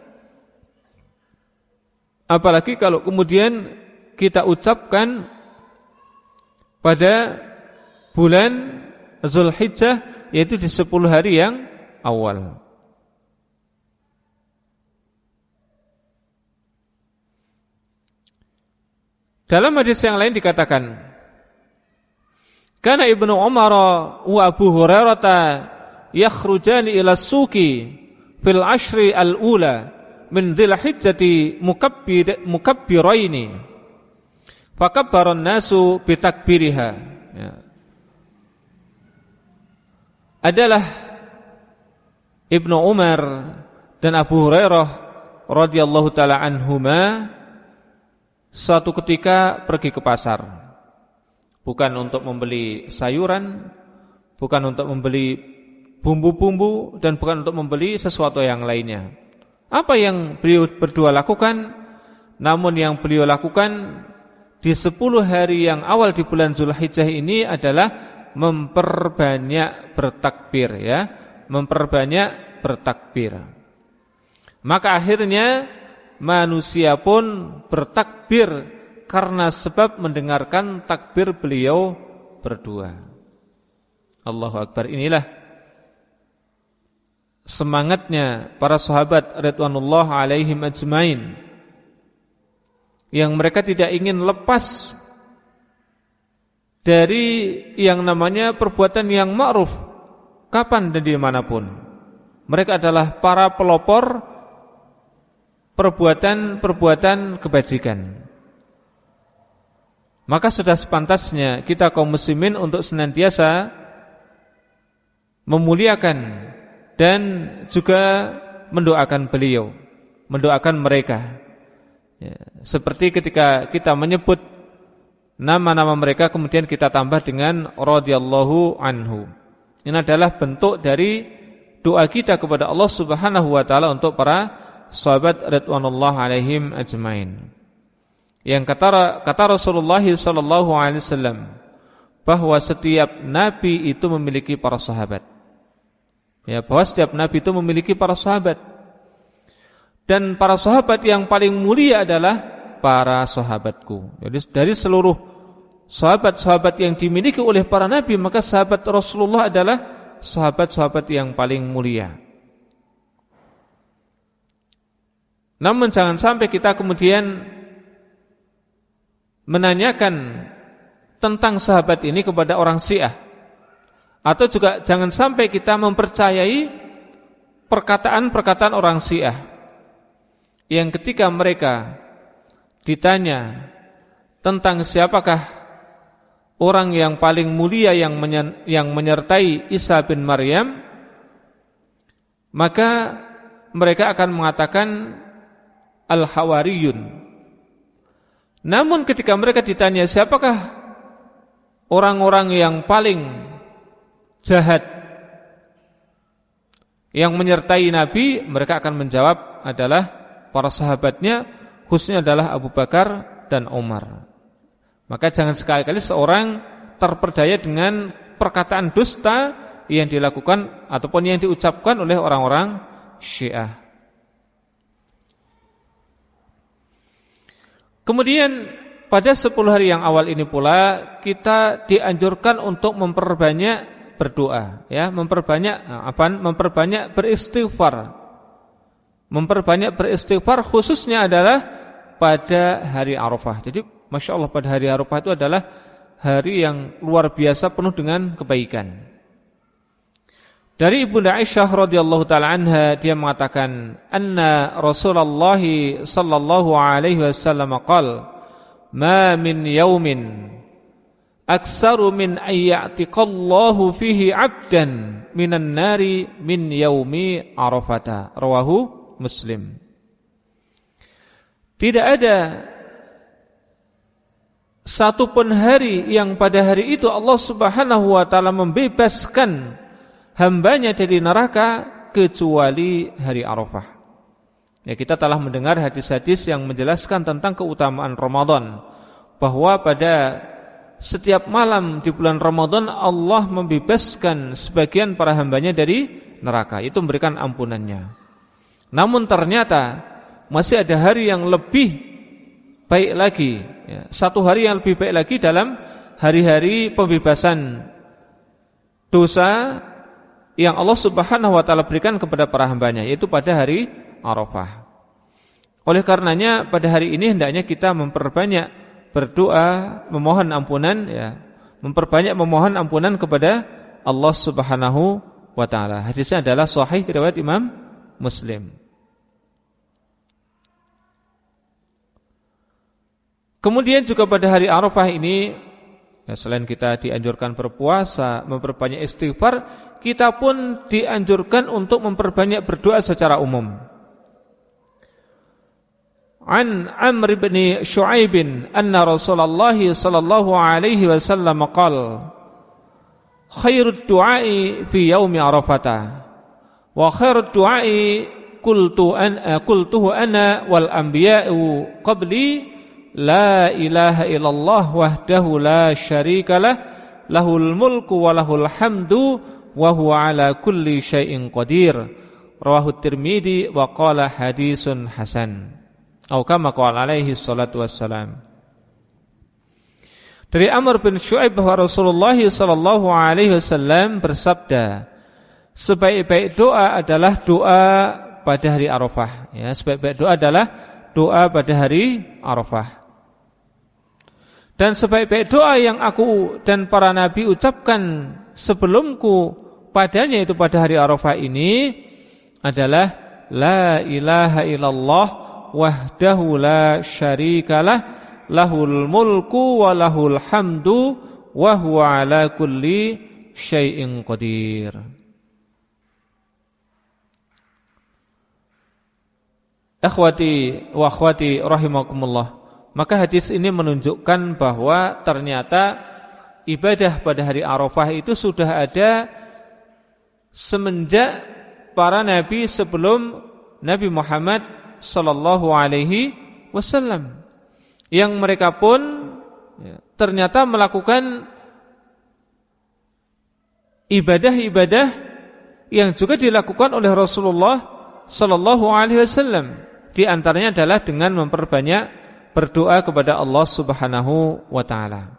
Apalagi kalau kemudian kita ucapkan pada bulan Zulhijjah yaitu di 10 hari yang awal. Dalam hadis yang lain dikatakan Karena Ibnu Umar wa Abu Hurairah yakhrujani ila suki fil ashri al-ula min dhil hijjati mukabbir mukabbiraini. Fakabbara nasu bitakbiriha. Ya. adalah Ibnu Umar dan Abu Hurairah radhiyallahu taala anhuma suatu ketika pergi ke pasar. Bukan untuk membeli sayuran bukan untuk membeli bumbu-bumbu dan bukan untuk membeli sesuatu yang lainnya. Apa yang beliau berdua lakukan? Namun yang beliau lakukan di 10 hari yang awal di bulan Zulhijjah ini adalah memperbanyak bertakbir ya, memperbanyak bertakbir. Maka akhirnya manusia pun bertakbir karena sebab mendengarkan takbir beliau berdua. Allahu Akbar inilah semangatnya para sahabat radhiyallahu alaihim ajmain. Yang mereka tidak ingin lepas dari yang namanya perbuatan yang ma'ruf. Kapan dan di mana pun mereka adalah para pelopor perbuatan-perbuatan kebajikan. Maka sudah sepantasnya kita kaum muslimin untuk senantiasa memuliakan dan juga mendoakan beliau, mendoakan mereka. Ya, seperti ketika kita menyebut nama-nama mereka kemudian kita tambah dengan radhiyallahu anhu. Ini adalah bentuk dari doa kita kepada Allah Subhanahu wa taala untuk para sahabat radhiyallahu alaihim ajmain. Yang kata kata Rasulullah sallallahu alaihi wasallam bahwa setiap nabi itu memiliki para sahabat ya bahwa setiap nabi itu memiliki para sahabat. Dan para sahabat yang paling mulia adalah para sahabatku. Jadi dari seluruh sahabat-sahabat yang dimiliki oleh para nabi maka sahabat Rasulullah adalah sahabat-sahabat yang paling mulia. Namun jangan sampai kita kemudian menanyakan tentang sahabat ini kepada orang Syiah atau juga jangan sampai kita mempercayai perkataan-perkataan orang Syiah. Yang ketika mereka ditanya tentang siapakah orang yang paling mulia yang yang menyertai Isa bin Maryam maka mereka akan mengatakan al-hawariyun. Namun ketika mereka ditanya siapakah orang-orang yang paling jahat yang menyertai Nabi, mereka akan menjawab adalah para sahabatnya, khususnya adalah Abu Bakar dan Umar. Maka jangan sekali-kali seorang terperdaya dengan perkataan dusta yang dilakukan ataupun yang diucapkan oleh orang-orang Syiah. Kemudian pada 10 hari yang awal ini pula kita dianjurkan untuk memperbanyak berdoa, ya, memperbanyak apa? Memperbanyak beristighfar. Memperbanyak beristighfar khususnya adalah pada hari Arafah. Jadi Masya Allah pada hari Arafah itu adalah hari yang luar biasa penuh dengan kebaikan. Dari Ibunda Aisyah radhiyallahu taala anha dia mengatakan anna Rasulullah sallallahu alaihi wasallam qaal ma min yaumin aksaru min ayyatiqallahu fihi 'abdan minan nari min yaumi Arafata. Rawahu Muslim. Tidak ada satu pun hari yang pada hari itu Allah Subhanahu wa taala membebaskan hambanya dari neraka kecuali hari Arafah. Ya kita telah mendengar hadis-hadis yang menjelaskan tentang keutamaan Ramadan. Bahwa pada setiap malam di bulan Ramadan Allah membebaskan sebagian para hambanya dari neraka. Itu memberikan ampunannya. Namun ternyata masih ada hari yang lebih baik lagi ya, Satu hari yang lebih baik lagi dalam hari-hari pembebasan dosa Yang Allah subhanahu wa ta'ala berikan kepada para hambanya Yaitu pada hari Arafah. Oleh karenanya pada hari ini hendaknya kita memperbanyak berdoa Memohon ampunan ya, Memperbanyak memohon ampunan kepada Allah subhanahu wa ta'ala. Hadisnya adalah sahih riwayat Imam Muslim. Kemudian juga pada hari Arafah ini ya selain kita dianjurkan berpuasa, memperbanyak istighfar, kita pun dianjurkan untuk memperbanyak berdoa secara umum. An Amr bin Shu'aib anna Rasulullah sallallahu alaihi wasallam qala Khairud du'ai fi yaumi Arafah wa khairud du'ai qultu an qultuhu ana wal anbiya'u qabli La ilaha illallah wahdahu la syarikalah Lahul mulku wa lahul hamdu Wa huwa ala kulli syai'in qadir Rawahu tirmidhi wa qala hadisun hasan Atau kama qala alaihi salatu wassalam Dari Amr bin Shu'aib bahwa Rasulullah sallallahu alaihi wasallam bersabda Sebaik-baik doa adalah doa pada hari Arafah ya, Sebaik-baik doa adalah doa pada hari Arafah. Dan sebaik-baik doa yang aku dan para nabi ucapkan sebelumku padanya itu pada hari Arafah ini adalah la ilaha illallah wahdahu la syarikalah lahul mulku wa lahul hamdu wa huwa ala kulli syai'in qadir. Akhwati wa akhwati rahimakumullah. Maka hadis ini menunjukkan bahwa ternyata ibadah pada hari Arafah itu sudah ada semenjak para nabi sebelum Nabi Muhammad sallallahu alaihi wasallam. Yang mereka pun ya, ternyata melakukan ibadah-ibadah yang juga dilakukan oleh Rasulullah sallallahu alaihi wasallam. Di antaranya adalah dengan memperbanyak berdoa kepada Allah Subhanahu wa taala.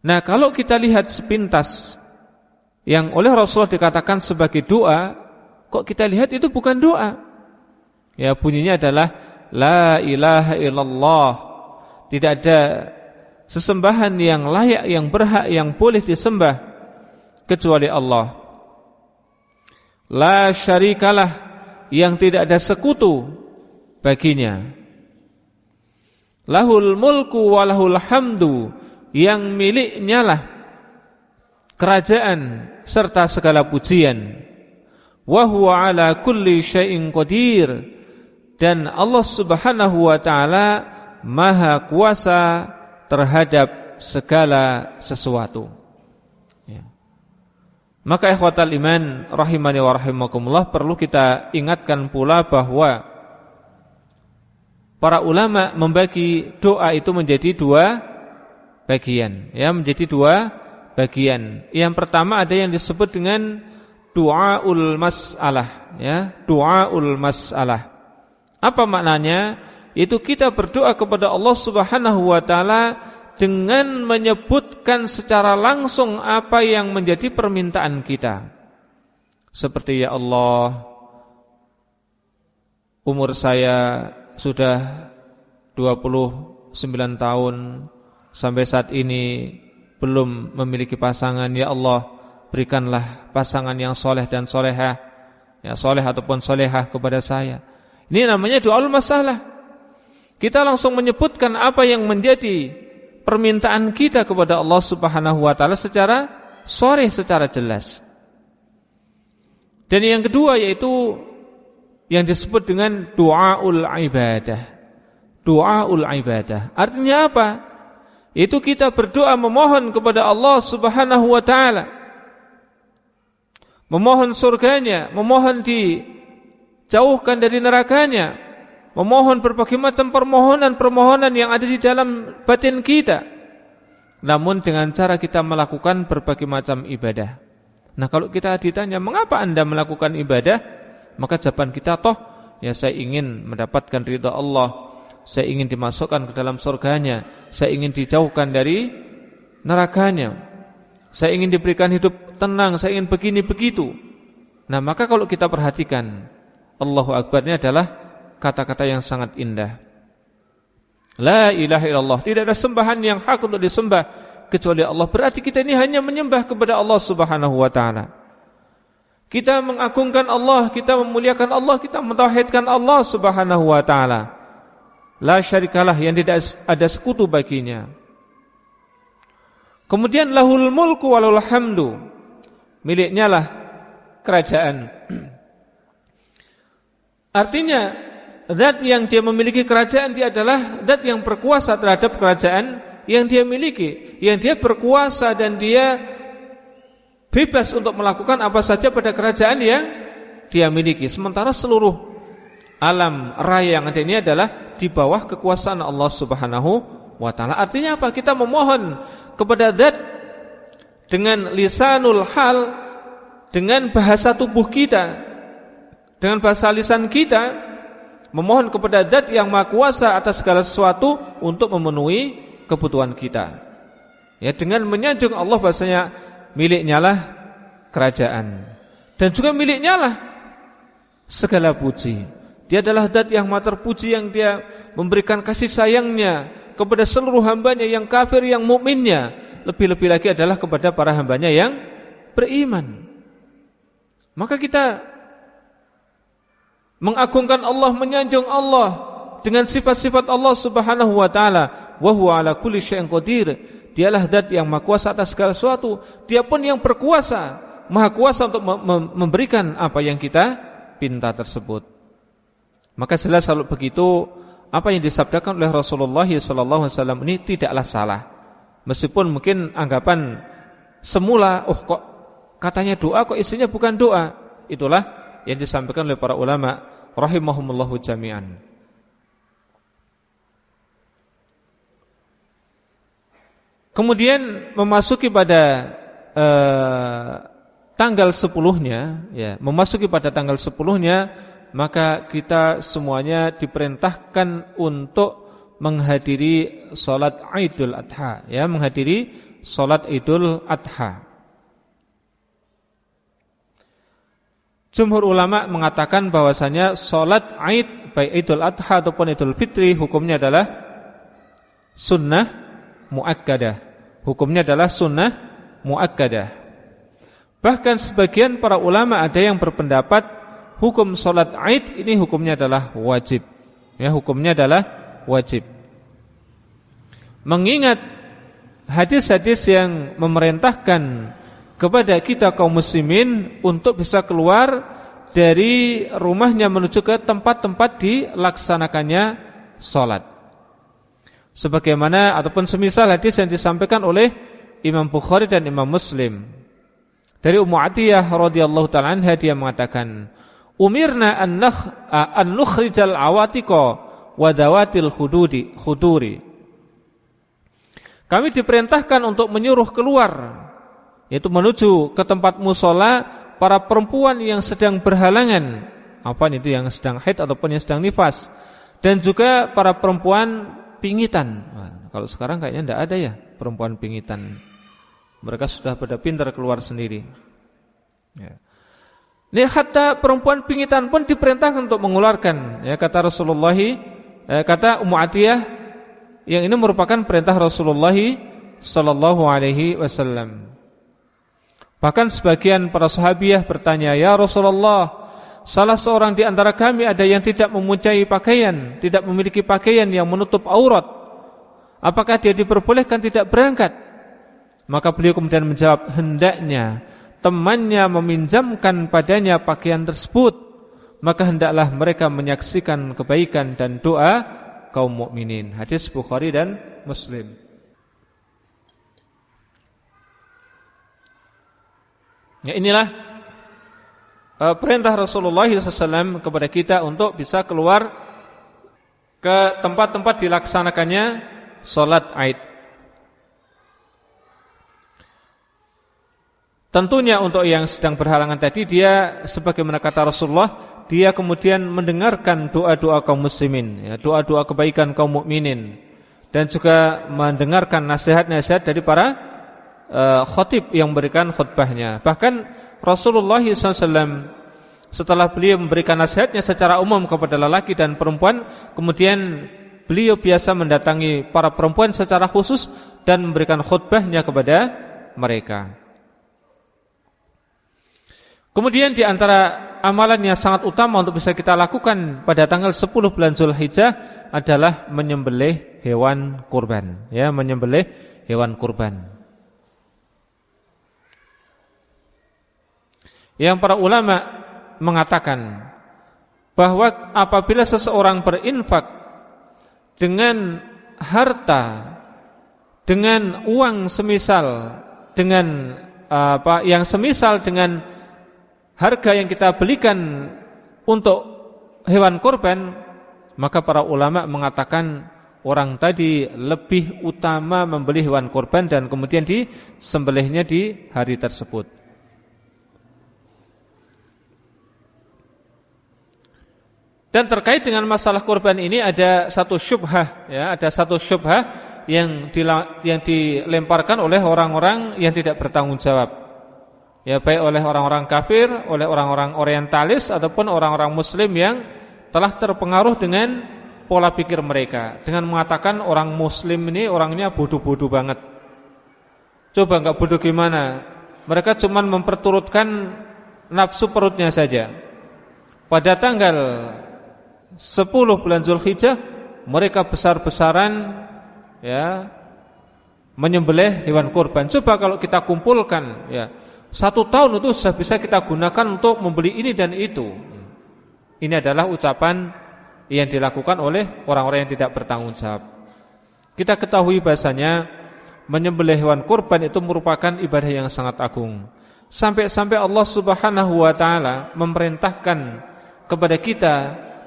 Nah, kalau kita lihat sepintas yang oleh Rasulullah dikatakan sebagai doa, kok kita lihat itu bukan doa. Ya, bunyinya adalah la ilaha illallah. Tidak ada sesembahan yang layak, yang berhak, yang boleh disembah kecuali Allah. La syarikalah yang tidak ada sekutu baginya. Lahul mulku walahul hamdu yang miliknya lah kerajaan serta segala pujian. Wa huwa ala kulli syai'in qadir dan Allah Subhanahu wa taala maha kuasa terhadap segala sesuatu. Ya. Maka ikhwatal iman rahimani wa rahimakumullah perlu kita ingatkan pula bahwa para ulama membagi doa itu menjadi dua bagian, ya menjadi dua bagian. Yang pertama ada yang disebut dengan doaul masalah, ya doaul masalah. Apa maknanya? Itu kita berdoa kepada Allah Subhanahu wa taala dengan menyebutkan secara langsung apa yang menjadi permintaan kita. Seperti ya Allah, umur saya sudah 29 tahun sampai saat ini belum memiliki pasangan ya Allah berikanlah pasangan yang soleh dan solehah ya soleh ataupun solehah kepada saya ini namanya doa masalah. Kita langsung menyebutkan apa yang menjadi permintaan kita kepada Allah Subhanahu wa taala secara sore secara jelas. Dan yang kedua yaitu yang disebut dengan doaul ibadah. Doaul ibadah. Artinya apa? Itu kita berdoa memohon kepada Allah Subhanahu wa taala. Memohon surganya, memohon di jauhkan dari nerakanya, memohon berbagai macam permohonan-permohonan yang ada di dalam batin kita. Namun dengan cara kita melakukan berbagai macam ibadah. Nah, kalau kita ditanya, "Mengapa Anda melakukan ibadah?" Maka jawaban kita toh, ya saya ingin mendapatkan ridha Allah, saya ingin dimasukkan ke dalam surganya, saya ingin dijauhkan dari nerakanya. Saya ingin diberikan hidup tenang, saya ingin begini begitu. Nah, maka kalau kita perhatikan Allahu Akbar ini adalah kata-kata yang sangat indah. La ilaha illallah, tidak ada sembahan yang hak untuk disembah kecuali Allah. Berarti kita ini hanya menyembah kepada Allah Subhanahu wa taala. Kita mengagungkan Allah, kita memuliakan Allah, kita mentauhidkan Allah Subhanahu wa taala. La syarikalah yang tidak ada sekutu baginya. Kemudian lahul mulku walul hamdu. Miliknya lah kerajaan Artinya zat yang dia memiliki kerajaan dia adalah zat yang berkuasa terhadap kerajaan yang dia miliki, yang dia berkuasa dan dia bebas untuk melakukan apa saja pada kerajaan yang dia miliki. Sementara seluruh alam raya yang ada ini adalah di bawah kekuasaan Allah Subhanahu wa taala. Artinya apa? Kita memohon kepada zat dengan lisanul hal dengan bahasa tubuh kita dengan bahasa lisan kita memohon kepada zat yang maha kuasa atas segala sesuatu untuk memenuhi kebutuhan kita. Ya dengan menyanjung Allah bahasanya miliknya lah kerajaan dan juga miliknya lah segala puji. Dia adalah zat yang maha terpuji yang dia memberikan kasih sayangnya kepada seluruh hambanya yang kafir yang mukminnya lebih-lebih lagi adalah kepada para hambanya yang beriman. Maka kita mengagungkan Allah, menyanjung Allah dengan sifat-sifat Allah Subhanahu wa taala, wa huwa ala kulli syai'in qadir. Dialah zat yang maha kuasa atas segala sesuatu. Dia pun yang berkuasa, maha kuasa untuk memberikan apa yang kita pinta tersebut. Maka jelas kalau begitu apa yang disabdakan oleh Rasulullah wasallam ini tidaklah salah. Meskipun mungkin anggapan semula oh kok katanya doa kok isinya bukan doa. Itulah yang disampaikan oleh para ulama rahimahumullahu jami'an. Kemudian memasuki pada uh, tanggal sepuluhnya, ya, memasuki pada tanggal sepuluhnya, maka kita semuanya diperintahkan untuk menghadiri sholat Idul Adha, ya, menghadiri sholat Idul Adha. Jumhur ulama mengatakan bahwasanya solat Aid baik Idul Adha ataupun Idul Fitri hukumnya adalah sunnah muakkadah. Hukumnya adalah sunnah muakkadah. Bahkan sebagian para ulama ada yang berpendapat hukum solat Aid ini hukumnya adalah wajib. Ya, hukumnya adalah wajib. Mengingat hadis-hadis yang memerintahkan kepada kita kaum muslimin untuk bisa keluar dari rumahnya menuju ke tempat-tempat dilaksanakannya sholat. Sebagaimana ataupun semisal hadis yang disampaikan oleh Imam Bukhari dan Imam Muslim. Dari Ummu Atiyah radhiyallahu taala anha dia mengatakan, "Umirna an nukhrijal awatiqa wa dawatil khududi khuduri." Kami diperintahkan untuk menyuruh keluar yaitu menuju ke tempat musola para perempuan yang sedang berhalangan apa itu yang sedang haid ataupun yang sedang nifas dan juga para perempuan pingitan. Kalau sekarang kayaknya tidak ada ya perempuan pingitan. Mereka sudah pada pintar keluar sendiri. Ya. Ini hatta perempuan pingitan pun diperintahkan untuk mengeluarkan. Ya kata Rasulullah, eh, kata Ummu Atiyah yang ini merupakan perintah Rasulullah sallallahu alaihi wasallam. Bahkan sebagian para sahabiah bertanya, "Ya Rasulullah, salah seorang di antara kami ada yang tidak mempunyai pakaian, tidak memiliki pakaian yang menutup aurat. Apakah dia diperbolehkan tidak berangkat?" Maka beliau kemudian menjawab, "Hendaknya temannya meminjamkan padanya pakaian tersebut, maka hendaklah mereka menyaksikan kebaikan dan doa kaum mukminin. Hadis Bukhari dan Muslim. Ya inilah uh, perintah Rasulullah SAW kepada kita untuk bisa keluar ke tempat-tempat dilaksanakannya sholat Aid. Tentunya untuk yang sedang berhalangan tadi dia sebagaimana kata Rasulullah dia kemudian mendengarkan doa-doa kaum muslimin, ya, doa-doa kebaikan kaum mukminin dan juga mendengarkan nasihat-nasihat dari para uh, khotib yang memberikan khutbahnya. Bahkan Rasulullah SAW setelah beliau memberikan nasihatnya secara umum kepada lelaki dan perempuan, kemudian beliau biasa mendatangi para perempuan secara khusus dan memberikan khutbahnya kepada mereka. Kemudian di antara amalan yang sangat utama untuk bisa kita lakukan pada tanggal 10 bulan Zulhijjah adalah menyembelih hewan kurban, ya, menyembelih hewan kurban. Yang para ulama mengatakan bahwa apabila seseorang berinfak dengan harta dengan uang semisal dengan apa yang semisal dengan harga yang kita belikan untuk hewan kurban, maka para ulama mengatakan orang tadi lebih utama membeli hewan kurban dan kemudian disembelihnya di hari tersebut. Dan terkait dengan masalah kurban ini ada satu syubhah ya, ada satu syubhah yang yang dilemparkan oleh orang-orang yang tidak bertanggung jawab ya baik oleh orang-orang kafir, oleh orang-orang orientalis ataupun orang-orang muslim yang telah terpengaruh dengan pola pikir mereka dengan mengatakan orang muslim ini orangnya bodoh-bodoh banget. Coba enggak bodoh gimana? Mereka cuma memperturutkan nafsu perutnya saja. Pada tanggal 10 bulan Zulhijjah mereka besar-besaran ya menyembelih hewan kurban. Coba kalau kita kumpulkan ya satu tahun itu sudah bisa kita gunakan untuk membeli ini dan itu. Ini adalah ucapan yang dilakukan oleh orang-orang yang tidak bertanggung jawab. Kita ketahui bahasanya menyembelih hewan kurban itu merupakan ibadah yang sangat agung. Sampai-sampai Allah Subhanahu wa taala memerintahkan kepada kita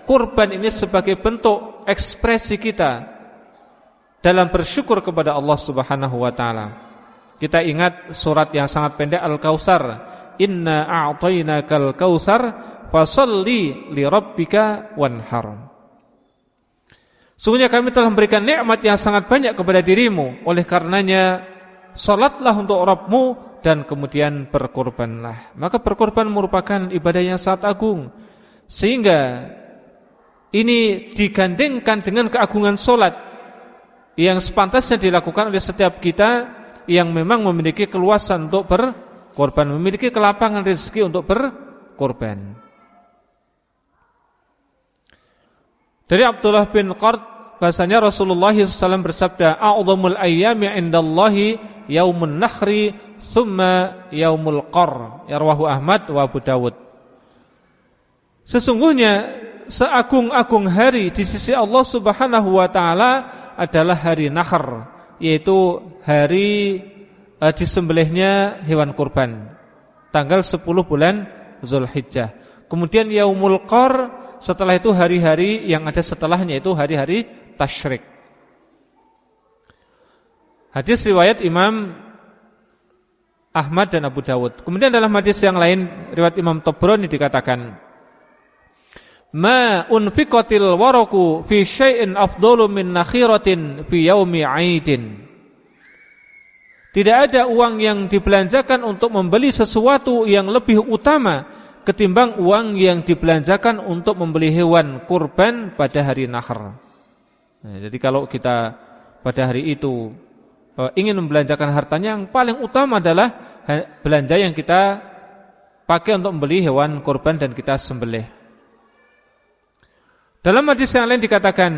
kurban ini sebagai bentuk ekspresi kita dalam bersyukur kepada Allah Subhanahu wa taala. Kita ingat surat yang sangat pendek Al-Kautsar. Inna a'tainakal kautsar fasalli li rabbika wanhar. Sungguhnya kami telah memberikan nikmat yang sangat banyak kepada dirimu. Oleh karenanya salatlah untuk Rabbmu dan kemudian berkorbanlah. Maka berkorban merupakan ibadah yang sangat agung. Sehingga ini digandengkan dengan keagungan solat yang sepantasnya dilakukan oleh setiap kita yang memang memiliki keluasan untuk berkorban, memiliki kelapangan rezeki untuk berkorban. Dari Abdullah bin Qard bahasanya Rasulullah SAW bersabda, "A'dhamul ayyami 'indallahi yaumun nakhri thumma yaumul qar." Ya rawahu Ahmad wa Abu Dawud. Sesungguhnya seagung-agung hari di sisi Allah Subhanahu wa taala adalah hari Nahr, yaitu hari uh, disembelihnya hewan kurban. Tanggal 10 bulan Zulhijjah. Kemudian Yaumul Qar, setelah itu hari-hari yang ada setelahnya itu hari-hari tasyrik. Hadis riwayat Imam Ahmad dan Abu Dawud. Kemudian dalam hadis yang lain riwayat Imam Tobroni dikatakan Ma unfiqatil waraku fi syai'in afdalu min nakhiratin fi yaumi 'aidin. Tidak ada uang yang dibelanjakan untuk membeli sesuatu yang lebih utama ketimbang uang yang dibelanjakan untuk membeli hewan kurban pada hari Nahr. Nah, jadi kalau kita pada hari itu uh, ingin membelanjakan hartanya yang paling utama adalah belanja yang kita pakai untuk membeli hewan kurban dan kita sembelih. Dalam hadis yang lain dikatakan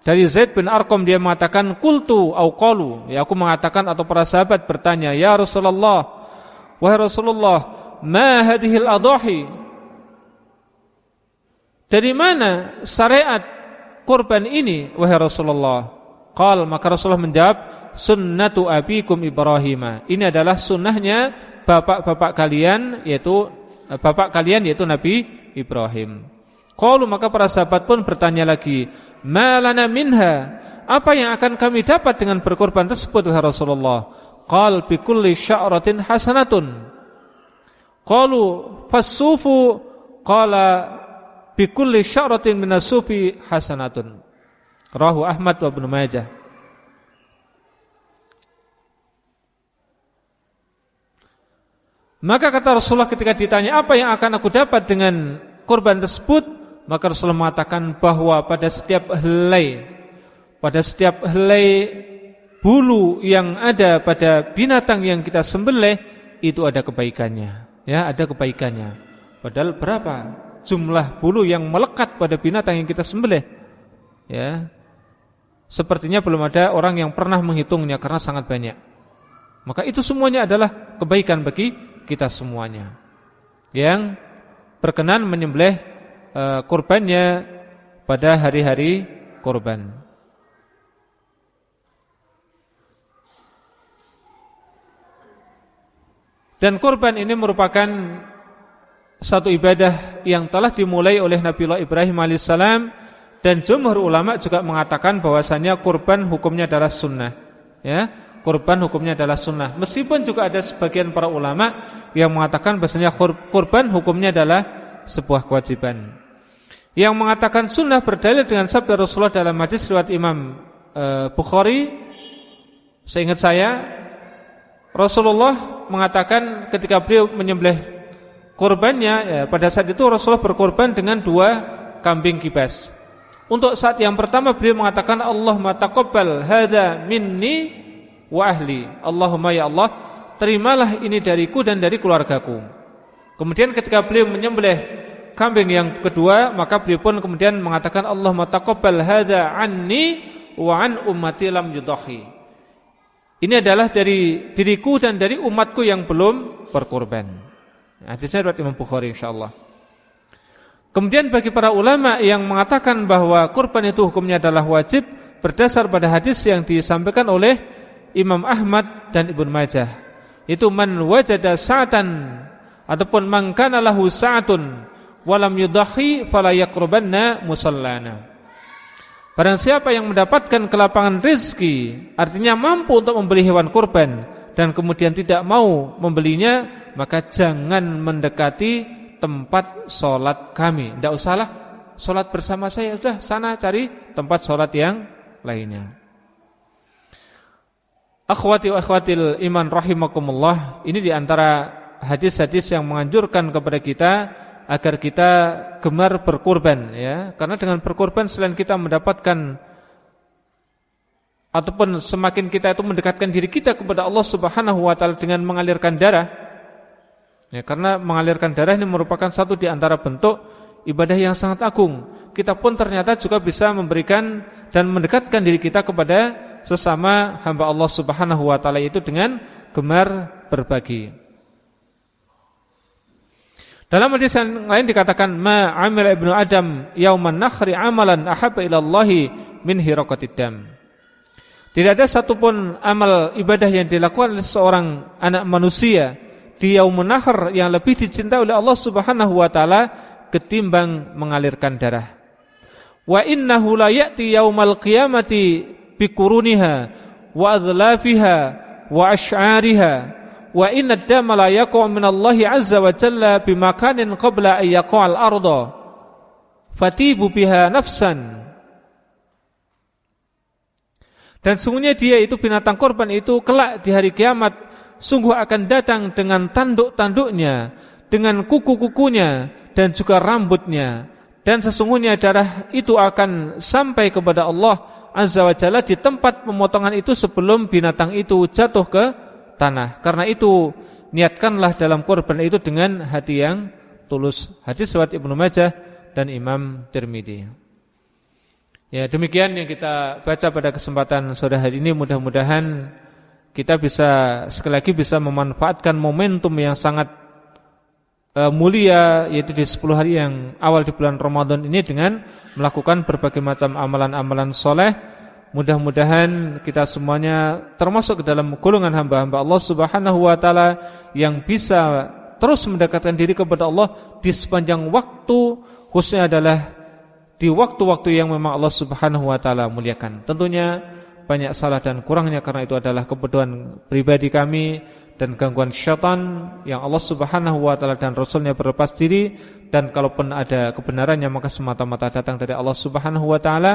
dari Zaid bin Arqam dia mengatakan kultu au qalu. Ya aku mengatakan atau para sahabat bertanya ya Rasulullah wahai Rasulullah ma hadhil adahi? Dari mana syariat kurban ini wahai Rasulullah? Qal maka Rasulullah menjawab sunnatu abikum Ibrahim ini adalah sunnahnya bapak-bapak kalian yaitu bapak kalian yaitu Nabi Ibrahim Qalu maka para sahabat pun bertanya lagi, "Malana minha?" Apa yang akan kami dapat dengan berkorban tersebut wahai Rasulullah? Qal bi kulli sya'ratin hasanatun. Qalu fasufu qala bi kulli sya'ratin minasufi hasanatun. Rahu Ahmad wa Ibnu Majah. Maka kata Rasulullah ketika ditanya apa yang akan aku dapat dengan korban tersebut maka Rasulullah mengatakan bahwa pada setiap helai pada setiap helai bulu yang ada pada binatang yang kita sembelih itu ada kebaikannya. Ya ada kebaikannya. Padahal berapa jumlah bulu yang melekat pada binatang yang kita sembelih? Ya sepertinya belum ada orang yang pernah menghitungnya karena sangat banyak. Maka itu semuanya adalah kebaikan bagi kita semuanya. Yang berkenan menyembelih uh, kurbannya pada hari-hari kurban. Dan kurban ini merupakan satu ibadah yang telah dimulai oleh Nabiullah Ibrahim alaihissalam dan jumhur ulama juga mengatakan bahwasanya kurban hukumnya adalah sunnah. Ya, kurban hukumnya adalah sunnah. Meskipun juga ada sebagian para ulama yang mengatakan bahwasanya kurban hukumnya adalah sebuah kewajiban. Yang mengatakan sunnah berdalil dengan sabda Rasulullah dalam hadis riwayat Imam e, Bukhari. Seingat saya Rasulullah mengatakan ketika beliau menyembelih korbannya ya, pada saat itu Rasulullah berkorban dengan dua kambing kibas. Untuk saat yang pertama beliau mengatakan Allah taqabbal hadza minni wa ahli. Allahumma ya Allah, terimalah ini dariku dan dari keluargaku. Kemudian ketika beliau menyembelih kambing yang kedua maka beliau pun kemudian mengatakan Allah taqabbal hadza anni wa an ummati lam yudahi. Ini adalah dari diriku dan dari umatku yang belum berkorban. Hadisnya riwayat Imam Bukhari insyaallah. Kemudian bagi para ulama yang mengatakan bahwa kurban itu hukumnya adalah wajib berdasar pada hadis yang disampaikan oleh Imam Ahmad dan Ibnu Majah. Itu man wajada sa'atan ataupun man kana lahu sa'atun walam yudahi fala yaqrubanna musallana. Barang siapa yang mendapatkan kelapangan rezeki, artinya mampu untuk membeli hewan kurban dan kemudian tidak mau membelinya, maka jangan mendekati tempat solat kami. Tidak usahlah solat bersama saya, sudah sana cari tempat solat yang lainnya. Akhwati wa akhwatil iman rahimakumullah, ini di antara hadis-hadis yang menganjurkan kepada kita agar kita gemar berkorban ya. Karena dengan berkorban selain kita mendapatkan ataupun semakin kita itu mendekatkan diri kita kepada Allah Subhanahu wa taala dengan mengalirkan darah ya karena mengalirkan darah ini merupakan satu di antara bentuk ibadah yang sangat agung. Kita pun ternyata juga bisa memberikan dan mendekatkan diri kita kepada sesama hamba Allah Subhanahu wa taala itu dengan gemar berbagi Dalam hadis yang lain dikatakan ma amil ibnu adam yauman nakhri amalan ahabba ila Allah min hiraqatid dam. Tidak ada satupun amal ibadah yang dilakukan oleh seorang anak manusia di yaumun nahr yang lebih dicintai oleh Allah Subhanahu wa taala ketimbang mengalirkan darah. Wa innahu la ya'ti yaumal qiyamati bikuruniha wa adlafiha wa ash'ariha wa inna ad-dama la yaqa' min Allah azza wa jalla bi makanin qabla an yaqa' al-ardha fatibu biha nafsan. Dan sungguhnya dia itu binatang korban itu kelak di hari kiamat sungguh akan datang dengan tanduk-tanduknya dengan kuku-kukunya dan juga rambutnya. Dan sesungguhnya darah itu akan sampai kepada Allah Azza wa Jalla di tempat pemotongan itu sebelum binatang itu jatuh ke tanah. Karena itu niatkanlah dalam korban itu dengan hati yang tulus. Hadis riwayat Ibnu Majah dan Imam Tirmidzi. Ya, demikian yang kita baca pada kesempatan sore hari ini mudah-mudahan kita bisa sekali lagi bisa memanfaatkan momentum yang sangat uh, mulia yaitu di 10 hari yang awal di bulan Ramadan ini dengan melakukan berbagai macam amalan-amalan soleh Mudah-mudahan kita semuanya termasuk ke dalam golongan hamba-hamba Allah Subhanahu wa taala yang bisa terus mendekatkan diri kepada Allah di sepanjang waktu khususnya adalah di waktu-waktu yang memang Allah Subhanahu wa taala muliakan. Tentunya banyak salah dan kurangnya karena itu adalah kebutuhan pribadi kami dan gangguan syaitan yang Allah Subhanahu wa taala dan rasulnya berlepas diri dan kalaupun ada kebenarannya maka semata-mata datang dari Allah Subhanahu wa taala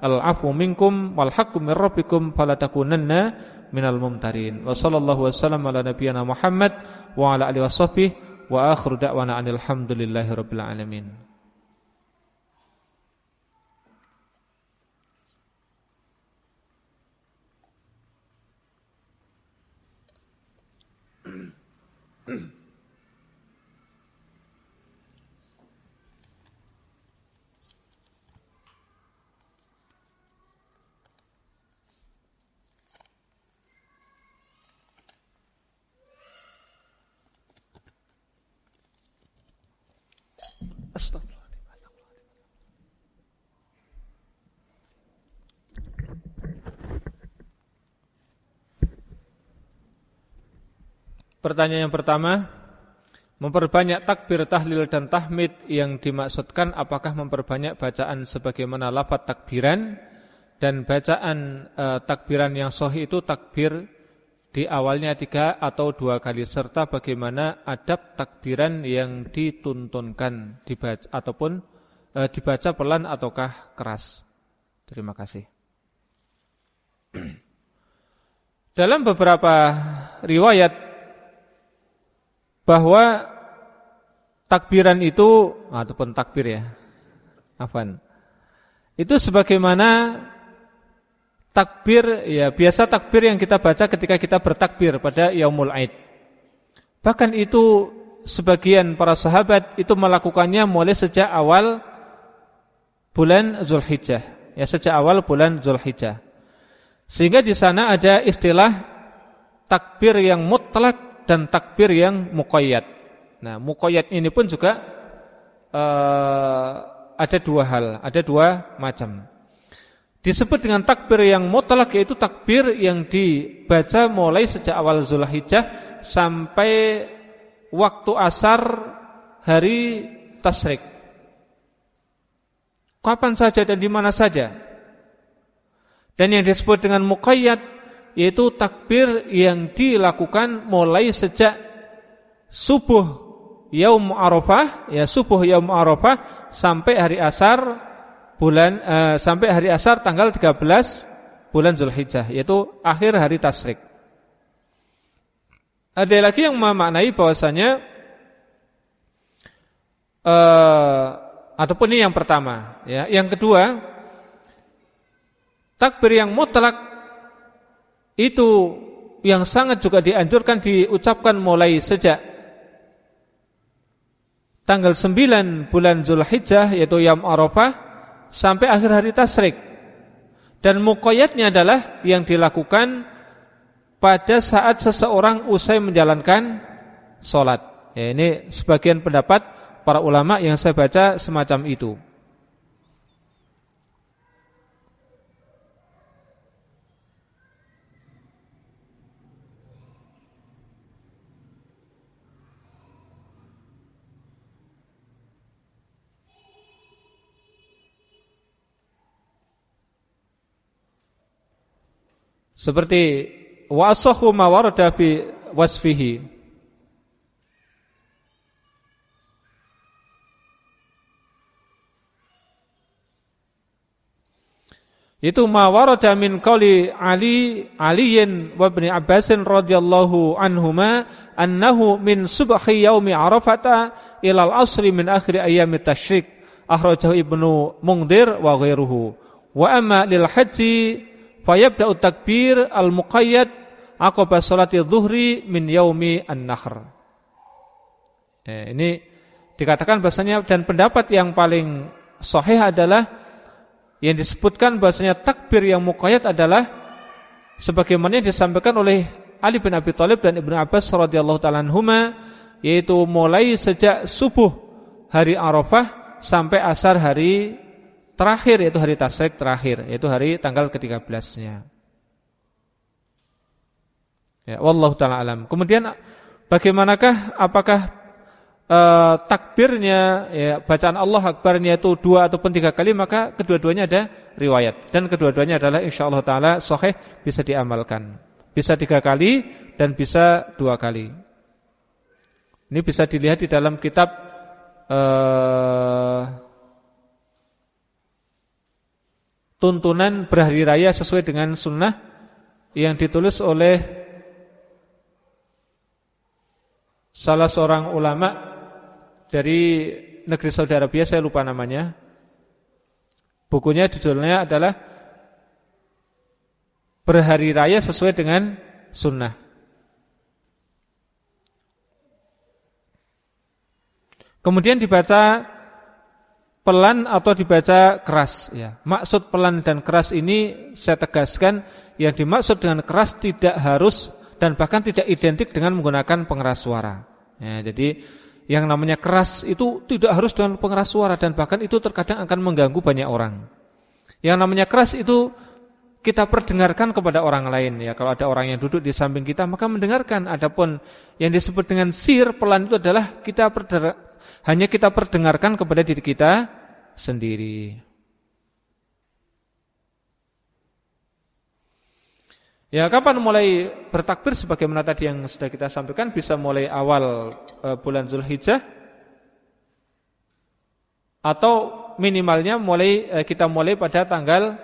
al-afu minkum wal haqqu min rabbikum fala takunanna minal mumtarin. Wa sallallahu wasallam ala nabiyyina Muhammad wa ala alihi washabbihi wa akhiru da'wana. Pertanyaan yang pertama, memperbanyak takbir, tahlil dan tahmid yang dimaksudkan apakah memperbanyak bacaan sebagaimana lafaz takbiran dan bacaan e, takbiran yang sahih itu takbir di awalnya tiga atau dua kali serta bagaimana adab takbiran yang dituntunkan dibaca ataupun e, dibaca pelan ataukah keras. Terima kasih. Dalam beberapa riwayat bahwa takbiran itu ataupun takbir ya. Afan. Itu sebagaimana takbir ya biasa takbir yang kita baca ketika kita bertakbir pada Yaumul Aid. Bahkan itu sebagian para sahabat itu melakukannya mulai sejak awal bulan Zulhijjah, ya sejak awal bulan Zulhijjah. Sehingga di sana ada istilah takbir yang mutlak dan takbir yang muqayyad. Nah, muqayyad ini pun juga uh, ada dua hal, ada dua macam. Disebut dengan takbir yang mutlak yaitu takbir yang dibaca mulai sejak awal Zulhijjah sampai waktu asar hari tasrik. Kapan saja dan di mana saja. Dan yang disebut dengan muqayyad yaitu takbir yang dilakukan mulai sejak subuh yaum Arafah ya subuh yaum Arafah sampai hari asar bulan uh, sampai hari asar tanggal 13 bulan Zulhijjah yaitu akhir hari tasrik. Ada lagi yang memaknai bahwasanya uh, ataupun ini yang pertama ya. Yang kedua takbir yang mutlak itu yang sangat juga dianjurkan diucapkan mulai sejak tanggal 9 bulan Zulhijjah yaitu Yam Arafah sampai akhir hari Tasrik. Dan muqayyadnya adalah yang dilakukan pada saat seseorang usai menjalankan solat. Ya, ini sebagian pendapat para ulama yang saya baca semacam itu. Seperti wa asahhu ma warada fi wasfihi. Itu ma warada min qali Ali Aliyin wa Ibnu Abbasin radhiyallahu anhuma annahu min subhi yaumi Arafata ila al-asri min akhir ayyami tasyrik akhrajahu Ibnu Mungdir wa ghairuhu. Wa amma lil haji Fayabda'u takbir al-muqayyad aqaba salati dhuhri min yaumi an-nahr. Eh, ini dikatakan bahasanya dan pendapat yang paling sahih adalah yang disebutkan bahasanya takbir yang muqayyad adalah sebagaimana yang disampaikan oleh Ali bin Abi Thalib dan Ibnu Abbas radhiyallahu taala anhuma yaitu mulai sejak subuh hari Arafah sampai asar hari terakhir yaitu hari tasrik terakhir yaitu hari tanggal ke-13-nya. Ya, wallahu taala alam. Kemudian bagaimanakah apakah uh, takbirnya ya bacaan Allah akbarnya itu dua ataupun tiga kali maka kedua-duanya ada riwayat dan kedua-duanya adalah insyaallah taala sahih bisa diamalkan. Bisa tiga kali dan bisa dua kali. Ini bisa dilihat di dalam kitab uh, tuntunan berhari raya sesuai dengan sunnah yang ditulis oleh salah seorang ulama dari negeri Saudi Arabia, saya lupa namanya. Bukunya judulnya adalah Berhari Raya sesuai dengan sunnah. Kemudian dibaca pelan atau dibaca keras ya. Maksud pelan dan keras ini saya tegaskan yang dimaksud dengan keras tidak harus dan bahkan tidak identik dengan menggunakan pengeras suara. Ya, jadi yang namanya keras itu tidak harus dengan pengeras suara dan bahkan itu terkadang akan mengganggu banyak orang. Yang namanya keras itu kita perdengarkan kepada orang lain ya. Kalau ada orang yang duduk di samping kita maka mendengarkan. Adapun yang disebut dengan sir pelan itu adalah kita hanya kita perdengarkan kepada diri kita sendiri. Ya, kapan mulai bertakbir sebagaimana tadi yang sudah kita sampaikan bisa mulai awal e, bulan Zulhijjah atau minimalnya mulai e, kita mulai pada tanggal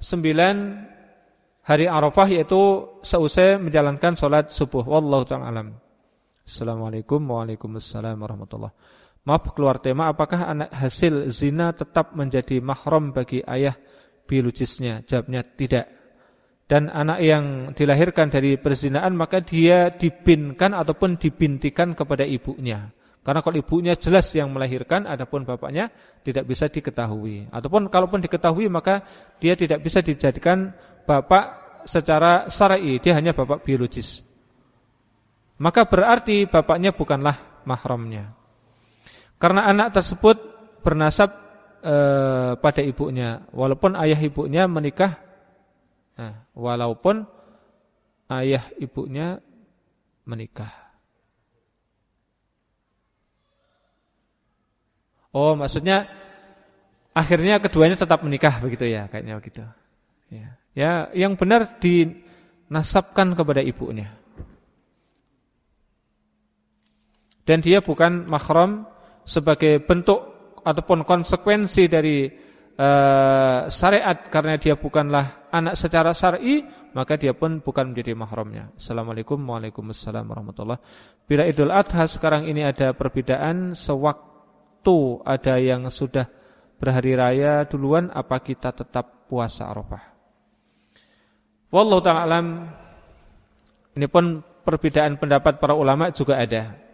9 hari Arafah yaitu seusai menjalankan sholat subuh. Wallahu taala alam. Assalamualaikum Waalaikumsalam warahmatullahi Maaf keluar tema apakah anak hasil zina tetap menjadi mahram bagi ayah biologisnya? Jawabnya tidak. Dan anak yang dilahirkan dari perzinaan maka dia dibinkan ataupun dibintikan kepada ibunya. Karena kalau ibunya jelas yang melahirkan adapun bapaknya tidak bisa diketahui. Ataupun kalaupun diketahui maka dia tidak bisa dijadikan bapak secara syar'i, dia hanya bapak biologis. Maka berarti bapaknya bukanlah mahramnya. Karena anak tersebut bernasab e, pada ibunya, walaupun ayah ibunya menikah, nah, walaupun ayah ibunya menikah. Oh, maksudnya akhirnya keduanya tetap menikah begitu ya, kayaknya begitu. Ya, ya yang benar dinasabkan kepada ibunya. Dan dia bukan mahram sebagai bentuk ataupun konsekuensi dari uh, syariat karena dia bukanlah anak secara syar'i maka dia pun bukan menjadi mahramnya. Assalamualaikum Waalaikumsalam warahmatullahi Bila Idul Adha sekarang ini ada perbedaan sewaktu ada yang sudah berhari raya duluan apa kita tetap puasa Arafah? Wallahu taala alam ini pun perbedaan pendapat para ulama juga ada.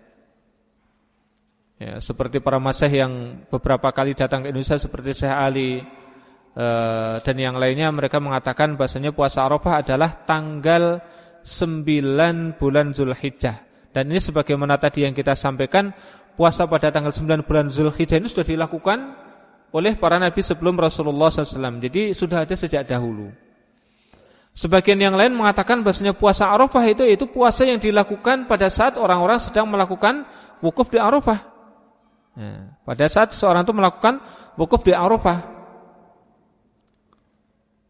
Ya, seperti para masih yang beberapa kali datang ke Indonesia seperti Syekh Ali e, dan yang lainnya mereka mengatakan bahasanya puasa Arafah adalah tanggal 9 bulan Zulhijjah Dan ini sebagaimana tadi yang kita sampaikan, puasa pada tanggal 9 bulan Zulhijjah ini sudah dilakukan oleh para nabi sebelum Rasulullah SAW. Jadi sudah ada sejak dahulu. Sebagian yang lain mengatakan bahasanya puasa Arafah itu itu puasa yang dilakukan pada saat orang-orang sedang melakukan wukuf di Arafah. Ya, pada saat seorang itu melakukan wukuf di Arafah.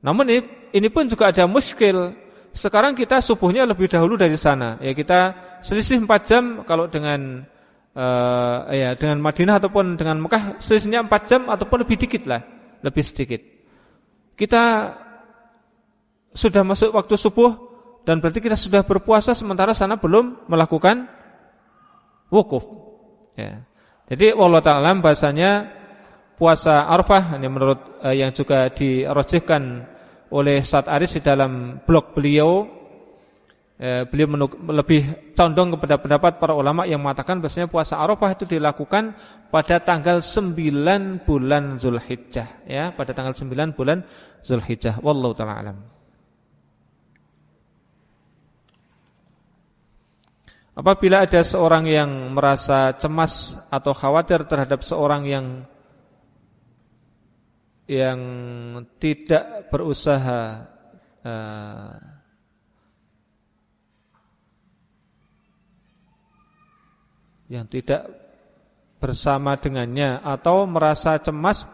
Namun ini, ini pun juga ada muskil. Sekarang kita subuhnya lebih dahulu dari sana. Ya kita selisih 4 jam kalau dengan uh, ya dengan Madinah ataupun dengan Mekah selisihnya 4 jam ataupun lebih dikit lah, lebih sedikit. Kita sudah masuk waktu subuh dan berarti kita sudah berpuasa sementara sana belum melakukan wukuf. Ya. Jadi Allah taala bahasanya puasa Arfah ini menurut uh, yang juga dirojihkan oleh Saad Aris di dalam blog beliau eh, beliau menuk, lebih condong kepada pendapat para ulama yang mengatakan bahasanya puasa Arafah itu dilakukan pada tanggal 9 bulan Zulhijjah ya pada tanggal 9 bulan Zulhijjah. Wallahu taala alam Apabila ada seorang yang merasa cemas atau khawatir terhadap seorang yang yang tidak berusaha uh, yang tidak bersama dengannya atau merasa cemas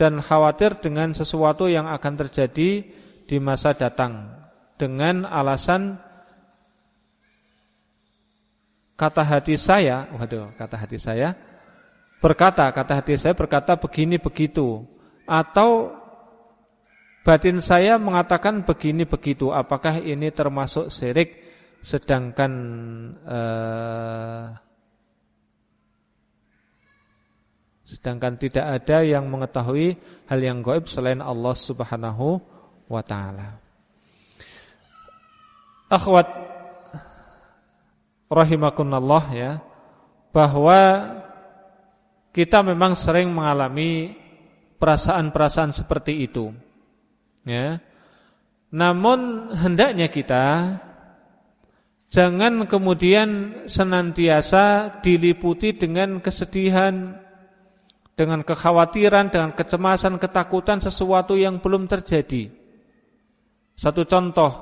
dan khawatir dengan sesuatu yang akan terjadi di masa datang dengan alasan kata hati saya, waduh, kata hati saya berkata, kata hati saya berkata begini begitu. Atau batin saya mengatakan begini begitu. Apakah ini termasuk syirik? Sedangkan uh, sedangkan tidak ada yang mengetahui hal yang gaib selain Allah Subhanahu wa taala. Akhwat rahimakumullah ya bahwa kita memang sering mengalami perasaan-perasaan seperti itu. Ya. Namun hendaknya kita jangan kemudian senantiasa diliputi dengan kesedihan, dengan kekhawatiran, dengan kecemasan, ketakutan sesuatu yang belum terjadi. Satu contoh,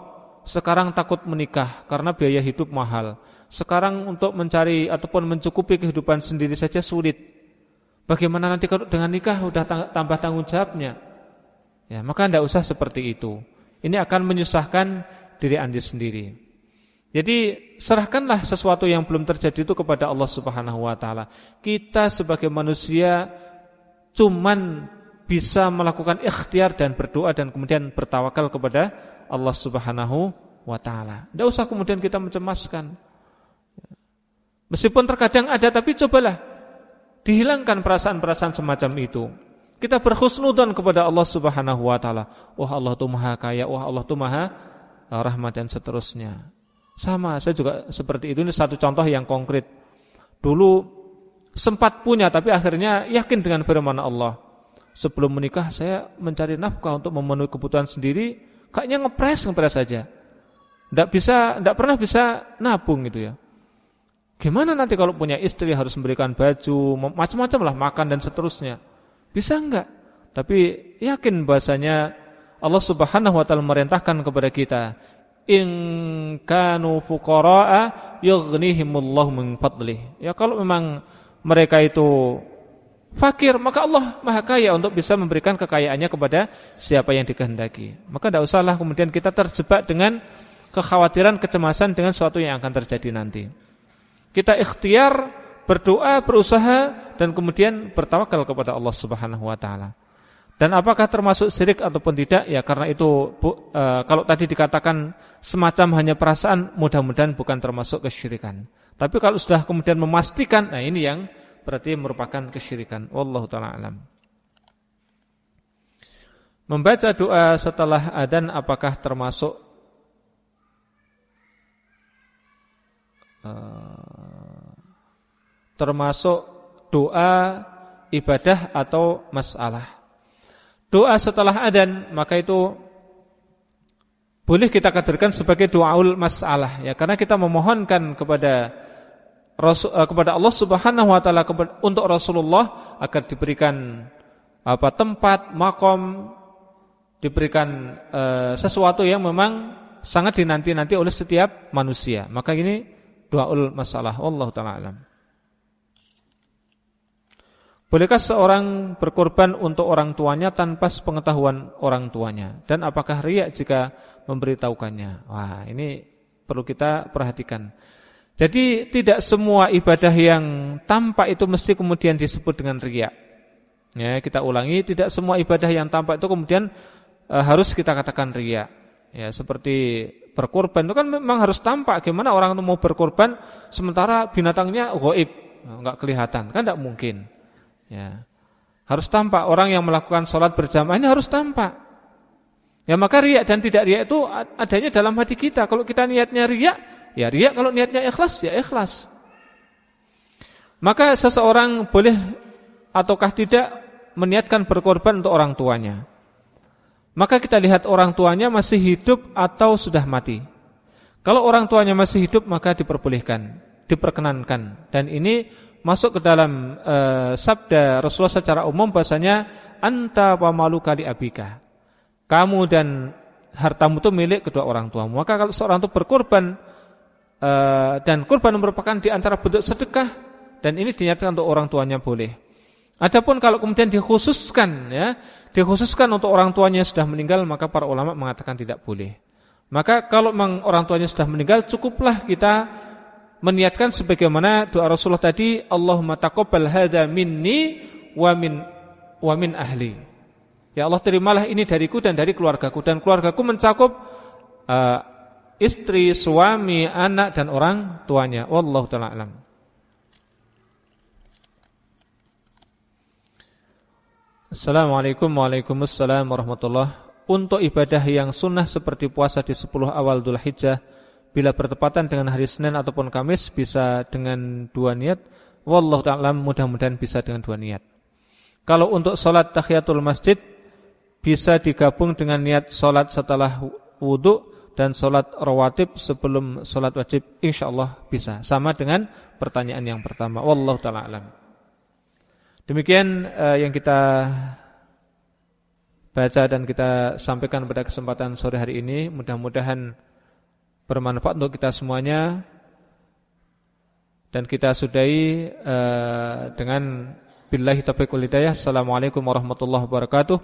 sekarang takut menikah karena biaya hidup mahal. Sekarang untuk mencari ataupun mencukupi kehidupan sendiri saja sulit. Bagaimana nanti dengan nikah udah tambah tanggung jawabnya? Ya, maka tidak usah seperti itu. Ini akan menyusahkan diri Anda sendiri. Jadi serahkanlah sesuatu yang belum terjadi itu kepada Allah Subhanahu wa taala. Kita sebagai manusia cuman bisa melakukan ikhtiar dan berdoa dan kemudian bertawakal kepada Allah Subhanahu wa taala. Tidak usah kemudian kita mencemaskan. Meskipun terkadang ada tapi cobalah Dihilangkan perasaan-perasaan semacam itu. Kita berhusnudan kepada Allah Subhanahu wa taala. Wah, Allah itu Maha Kaya, wah Allah itu Maha Rahmat dan seterusnya. Sama, saya juga seperti itu. Ini satu contoh yang konkret. Dulu sempat punya tapi akhirnya yakin dengan firman Allah. Sebelum menikah saya mencari nafkah untuk memenuhi kebutuhan sendiri, kayaknya ngepres ngepres saja. Tidak bisa, tidak pernah bisa nabung gitu ya. Gimana nanti kalau punya istri harus memberikan baju, macam-macam lah makan dan seterusnya. Bisa enggak? Tapi yakin bahasanya Allah Subhanahu wa taala merintahkan kepada kita, in kanu fuqaraa yughnihimullahu min fadlih. Ya kalau memang mereka itu fakir, maka Allah Maha Kaya untuk bisa memberikan kekayaannya kepada siapa yang dikehendaki. Maka tidak usahlah kemudian kita terjebak dengan kekhawatiran, kecemasan dengan sesuatu yang akan terjadi nanti. Kita ikhtiar berdoa, berusaha dan kemudian bertawakal kepada Allah Subhanahu wa taala. Dan apakah termasuk syirik ataupun tidak? Ya karena itu bu, e, kalau tadi dikatakan semacam hanya perasaan, mudah-mudahan bukan termasuk kesyirikan. Tapi kalau sudah kemudian memastikan, nah ini yang berarti merupakan kesyirikan. Wallahu taala alam. Membaca doa setelah adzan apakah termasuk Eh, termasuk doa ibadah atau masalah. Doa setelah adzan maka itu boleh kita kadarkan sebagai doaul masalah ya karena kita memohonkan kepada eh, kepada Allah Subhanahu wa taala untuk Rasulullah agar diberikan apa tempat, makom, diberikan uh, sesuatu yang memang sangat dinanti-nanti oleh setiap manusia. Maka ini doaul masalah. Allah taala alam. Bolehkah seorang berkorban untuk orang tuanya tanpa pengetahuan orang tuanya? Dan apakah riak jika memberitahukannya? Wah, ini perlu kita perhatikan. Jadi tidak semua ibadah yang tampak itu mesti kemudian disebut dengan riak. Ya, kita ulangi, tidak semua ibadah yang tampak itu kemudian e, harus kita katakan riak. Ya, seperti berkorban itu kan memang harus tampak. Gimana orang itu mau berkorban sementara binatangnya goib, enggak kelihatan, kan tidak mungkin. Ya. Harus tampak orang yang melakukan sholat berjamaah ini harus tampak. Ya maka riak dan tidak riak itu adanya dalam hati kita. Kalau kita niatnya riak, ya riak. Kalau niatnya ikhlas, ya ikhlas. Maka seseorang boleh ataukah tidak meniatkan berkorban untuk orang tuanya. Maka kita lihat orang tuanya masih hidup atau sudah mati. Kalau orang tuanya masih hidup maka diperbolehkan, diperkenankan. Dan ini masuk ke dalam uh, sabda Rasulullah secara umum bahasanya anta wa maluka li abika. Kamu dan hartamu itu milik kedua orang tuamu. Maka kalau seorang itu berkorban uh, dan kurban merupakan di antara bentuk sedekah dan ini dinyatakan untuk orang tuanya boleh. Adapun kalau kemudian dikhususkan ya, dikhususkan untuk orang tuanya sudah meninggal maka para ulama mengatakan tidak boleh. Maka kalau orang tuanya sudah meninggal cukuplah kita meniatkan sebagaimana doa Rasulullah tadi Allahumma taqabbal hadza minni wa min wa min ahli. Ya Allah terimalah ini dariku dan dari keluargaku dan keluargaku mencakup uh, istri, suami, anak dan orang tuanya. Wallahu taala alam. Assalamualaikum Waalaikumsalam warahmatullahi Untuk ibadah yang sunnah seperti puasa di 10 awal Dhul Hijjah Bila bertepatan dengan hari Senin ataupun Kamis bisa dengan dua niat. Wallahu ta'ala mudah-mudahan bisa dengan dua niat. Kalau untuk sholat tahiyatul masjid bisa digabung dengan niat sholat setelah wudhu dan sholat rawatib sebelum sholat wajib. Insya Allah bisa. Sama dengan pertanyaan yang pertama. Wallahu ta'ala. Demikian uh, yang kita baca dan kita sampaikan pada kesempatan sore hari ini. Mudah-mudahan bermanfaat untuk kita semuanya dan kita sudahi uh, dengan billahi taufiq wal hidayah. Assalamualaikum warahmatullahi wabarakatuh.